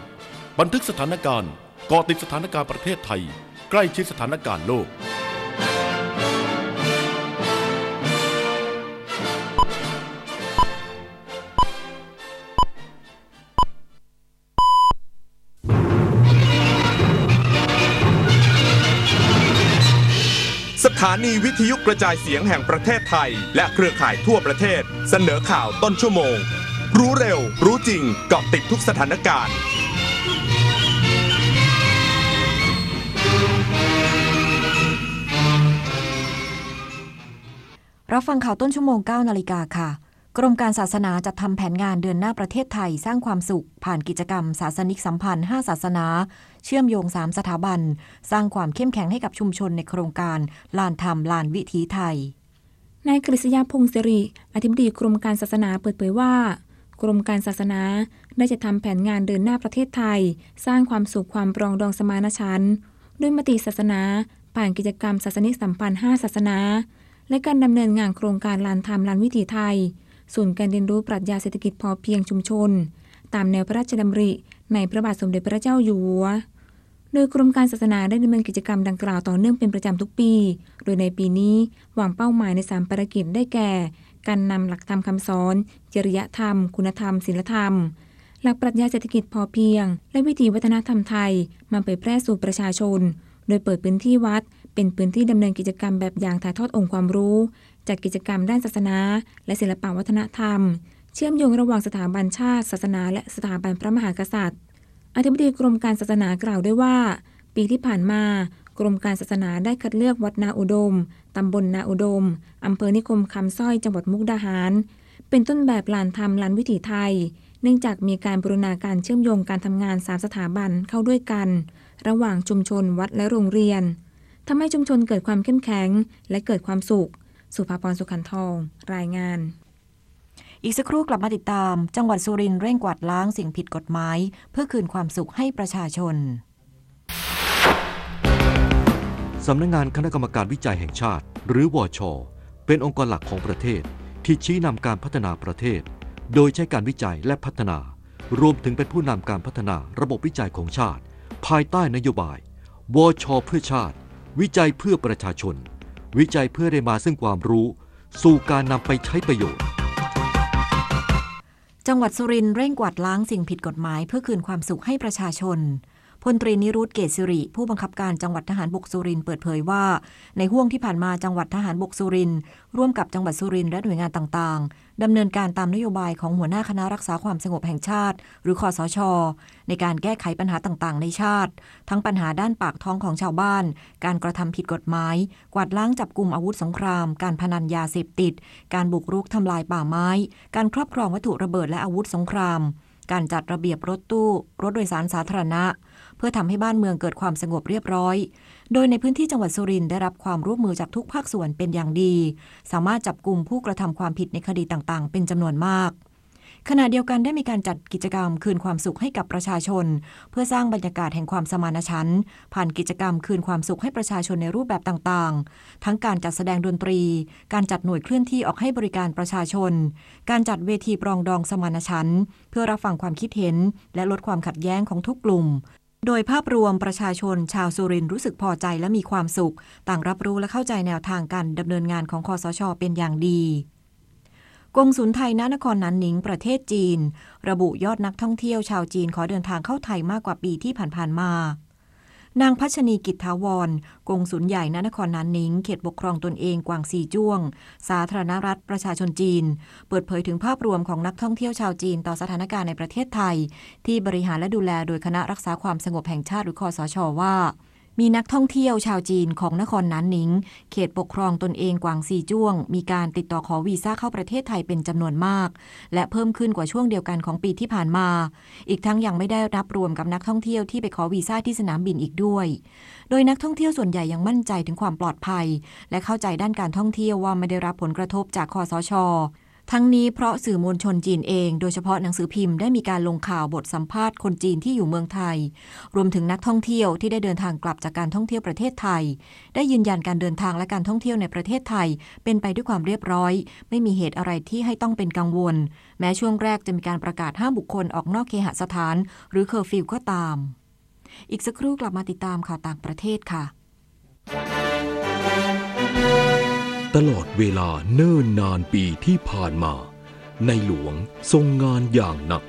บันทึกสถานการณ์เกาะติดสถานการณ์ประเทศไทย ใกล้ชิดสถานการณ์โลก สถานีวิทยุกระจายเสียงแห่งประเทศไทย และเครือข่ายทั่วประเทศ เสนอข่าวต้นชั่วโมง รู้เร็ว รู้จริงเกาะติดทุกสถานการณ์ รับฟังข่าวต้นชั่วโมง 9 นาฬิกาค่ะ กรมการศาสนาจัดทำแผนงานเดือนหน้าประเทศไทยสร้างความสุข ผ่านกิจกรรม ศาสนิกสัมพันธ์ 5 ศาสนา เชื่อมโยง 3 สถาบัน สร้างความเข้มแข็งให้กับชุมชนในโครงการลานธรรมลานวิถีไทย นายกฤษยาพงศิริ อธิบดีกรมการศาสนาเปิดเผยว่ากรมการศาสนาได้จะทำแผนงานเดินหน้าประเทศไทย สร้างความสุขความปรองดองสมานฉันท์ด้วยมติศาสนา ผ่านกิจกรรมศาสนิกสัมพันธ์ 5 ศาสนา และการดำเนินงานโครงการลานธรรมลานวิถีไทย ศูนย์การเรียนรู้ปรัชญาเศรษฐกิจพอเพียงชุมชน ตามแนวพระราชดำริ ในพระบาทสมเด็จพระเจ้าอยู่หัว โดยกรมการศาสนาได้ดำเนินกิจกรรมดังกล่าวต่อเนื่องเป็นประจำทุกปี โดยในปีนี้วางเป้าหมายในสามภารกิจได้แก่ การนำหลักธรรมคำสอน จริยธรรม คุณธรรม ศีลธรรม หลักปรัชญาเศรษฐกิจพอเพียง และวิถีวัฒนธรรมไทยมาเผยแพร่สู่ประชาชน โดยเปิดพื้นที่วัด เป็นพื้นที่ดำเนินกิจกรรมแบบอย่างถ่ายทอดองค์ความรู้ จัดกิจกรรมด้านศาสนา และศิลปวัฒนธรรม เชื่อมโยงระหว่างสถาบันชาติ ศาสนา และสถาบันพระมหากษัตริย์ อธิบดีกรมการศาสนากล่าวด้วยว่า ปีที่ผ่านมากรมการศาสนาได้คัดเลือกวัดนาอุดม ตำบลนาอุดม อำเภอนิคมคำสร้อยจังหวัดมุกดาหาร เป็นต้นแบบลานธรรมลานวิถีไทย เนื่องจากมีการบรูรณาการเชื่อมโยงการทำงานสามสถาบันเข้าด้วยกัน ระหว่างชุมชนวัดและโรงเรียน ทำให้ชุมชนเกิดความเข้มแข็ง และเกิดความสุข สุภาพรสุขันทอง รายงาน อีกสักครู่กลับมาติดตาม จังหวัดสุรินทร์เร่งกวาดล้างสิ่งผิดกฎหมาย เพื่อคืนความสุขให้ประชาชนสำนักงงานคณะกรรมการวิจัยแห่งชาติ หรือวอชเป็นองค์กรหลักของประเทศ ที่ชี้นำการพัฒนาประเทศ โดยใช้การวิจัยและพัฒนา รวมถึงเป็นผู้นำการพัฒนาระบบวิจัยของชาติ ภายใต้นโยบายวชเพื่อชาติ วิจัยเพื่อประชาชน วิจัยเพื่อได้มาซึ่งความรู้ สู่การนำไปใช้ประโยชน์ จังหวัดสุรินทร์เร่งกวาดล้างสิ่งผิดกฎหมายเพื่อคืนความสุขให้ประชาชน พลตรีนิรุตเกษสิริ ผู้บังคับการจังหวัดทหารบกสุรินเปิดเผยว่า ในห่วงที่ผ่านมาจังหวัดทหารบกสุรินร่วมกับจังหวัดสุรินและหน่วยงานต่างๆดำเนินการตามนโยบายของหัวหน้าคณะรักษาความสงบแห่งชาติ หรือคอสช ในการแก้ไขปัญหาต่างๆ ในชาติ ทั้งปัญหาด้านปากท้องของชาวบ้าน การกระทำผิดกฎหมาย กวาดล้างจับกลุ่มอาวุธสงคราม การพนันยาเสพติด การบุกรุกทำลายป่าไม้ การครอบครองวัตถุระเบิดและอาวุธสงคราม การจัดระเบียบรถตู้ รถโดยสารสาธารณะ เพื่อทำให้บ้านเมืองเกิดความสงบเรียบร้อย โดยในพื้นที่จังหวัดสุรินทร์ได้รับความร่วมมือจากทุกภาคส่วนเป็นอย่างดี สามารถจับกลุ่มผู้กระทำความผิดในคดีต่างๆ เป็นจำนวนมากขณะเดียวกันได้มีการจัดกิจกรรมคืนความสุขให้กับประชาชน เพื่อสร้างบรรยากาศแห่งความสมานฉันท์ผ่านกิจกรรมคืนความสุขให้ประชาชนในรูปแบบต่างๆ ทั้งการจัดแสดงดนตรี การจัดหน่วยเคลื่อนที่ออกให้บริการประชาชน การจัดเวทีปรองดองสมานฉันท์เพื่อรับฟังความคิดเห็น และลดความขัดแย้งของทุกกลุ่ม โดยภาพรวมประชาชนชาวสุรินทร์รู้สึกพอใจและมีความสุข ต่างรับรู้และเข้าใจแนวทางการดำเนินงานของคอสชเป็นอย่างดีกงสุลไทยณนครนันหนิงประเทศจีน ระบุยอดนักท่องเที่ยวชาวจีนขอเดินทางเข้าไทยมากกว่าปีที่ผ่านๆมา นางพัชนีกิจทาวร กงสุลใหญ่ณนครนันนิง เขตปกครองตนเองกวางสีจ้วง สาธารณรัฐประชาชนจีน เปิดเผยถึงภาพรวมของนักท่องเที่ยวชาวจีนต่อสถานการณ์ในประเทศไทย ที่บริหารและดูแลโดยคณะรักษาความสงบแห่งชาติหรือคอสชว่า มีนักท่องเที่ยวชาวจีนของนครนันนิง เขตปกครองตนเองกวางซีจ้วง มีการติดต่อขอวีซ่าเข้าประเทศไทยเป็นจำนวนมาก และเพิ่มขึ้นกว่าช่วงเดียวกันของปีที่ผ่านมา อีกทั้งยังไม่ได้รับรวมกับนักท่องเที่ยวที่ไปขอวีซ่าที่สนามบินอีกด้วย โดยนักท่องเที่ยวส่วนใหญ่ยังมั่นใจถึงความปลอดภัย และเข้าใจด้านการท่องเที่ยวว่าไม่ได้รับผลกระทบจากคอสช ทั้งนี้เพราะสื่อมวลชนจีนเอง โดยเฉพาะหนังสือพิมพ์ได้มีการลงข่าวบทสัมภาษณ์คนจีนที่อยู่เมืองไทย รวมถึงนักท่องเที่ยวที่ได้เดินทางกลับจากการท่องเที่ยวประเทศไทย ได้ยืนยันการเดินทางและการท่องเที่ยวในประเทศไทย เป็นไปด้วยความเรียบร้อย ไม่มีเหตุอะไรที่ให้ต้องเป็นกังวล แม้ช่วงแรกจะมีการประกาศห้ามบุคคลออกนอกเคหสถาน หรือเคอร์ฟิวก็ตาม อีกสักครู่กลับมาติดตามข่าวต่างประเทศค่ะ ตลอดเวลาเนิ่นนานปีที่ผ่านมา ในหลวงทรงงานอย่างหนัก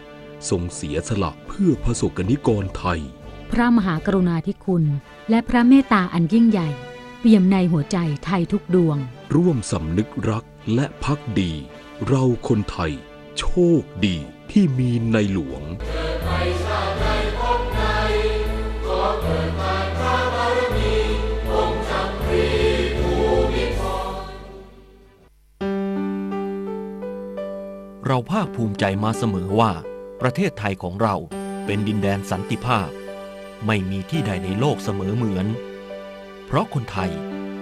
ทรงเสียสละเพื่อพระสกนิกรไทย พระมหากรุณาธิคุณ และพระเมตตาอันยิ่งใหญ่ เปี่ยมในหัวใจไทยทุกดวง ร่วมสำนึกรักและพักดี เราคนไทย โชคดีที่มีในหลวง เราภาคภูมิใจมาเสมอว่า ประเทศไทยของเราเป็นดินแดนสันติภาพ ไม่มีที่ใดในโลกเสมอเหมือน เพราะคนไทย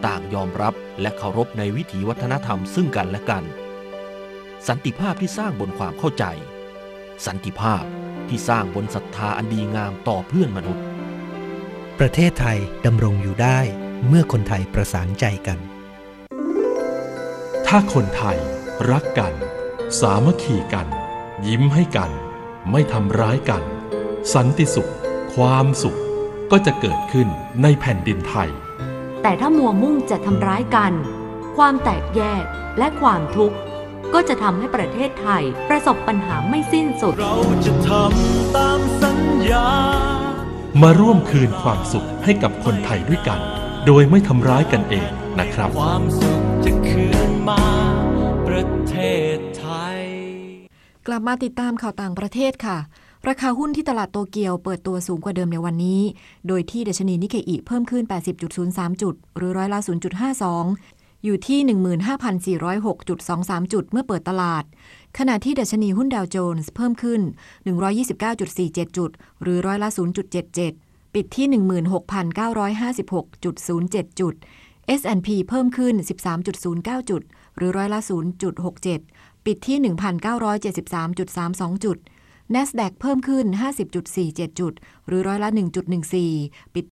ต่างยอมรับและเคารพในวิถีวัฒนธรรมซึ่งกันและกัน สันติภาพที่สร้างบนความเข้าใจ สันติภาพที่สร้างบนศรัทธาอันดีงามต่อเพื่อนมนุษย์ ประเทศไทยดำรงอยู่ได้เมื่อคนไทยประสานใจกัน ถ้าคนไทยรักกัน สามัคคีกัน ยิ้มให้กัน ไม่ทำร้ายกัน สันติสุข ความสุขก็จะเกิดขึ้นในแผ่นดินไทย แต่ถ้ามัวมุ่งจะทำร้ายกัน ความแตกแยกและความทุกข์ ก็จะทำให้ประเทศไทยประสบปัญหาไม่สิ้นสุด เราจะทำตามสัญญา มาร่วมคืนความสุขให้กับคนไทยด้วยกัน โดยไม่ทำร้ายกันเองนะครับความสุข กลับมาติดตามข่าวต่างประเทศค่ะ ราคาหุ้นที่ตลาดโตเกียวเปิดตัวสูงกว่าเดิมในวันนี้ โดยที่ดัชนีนิเคอิเพิ่มขึ้น 80.03 จุด หรือร้อยละ 0.52 อยู่ที่ 15,406.23 จุดเมื่อเปิดตลาด ขณะที่ดัชนีหุ้นดาวโจนส์เพิ่มขึ้น 129.47 จุด หรือร้อยละ 0.77 ปิดที่ 16,956.07 จุด S&P เพิ่มขึ้น 13.09 จุด หรือร้อยละ 0.67 ปิดที่ 1,973.32 จุด NASDAQ เพิ่มขึ้น 50.47 จุด หรือร้อยละ 1.14 ปิด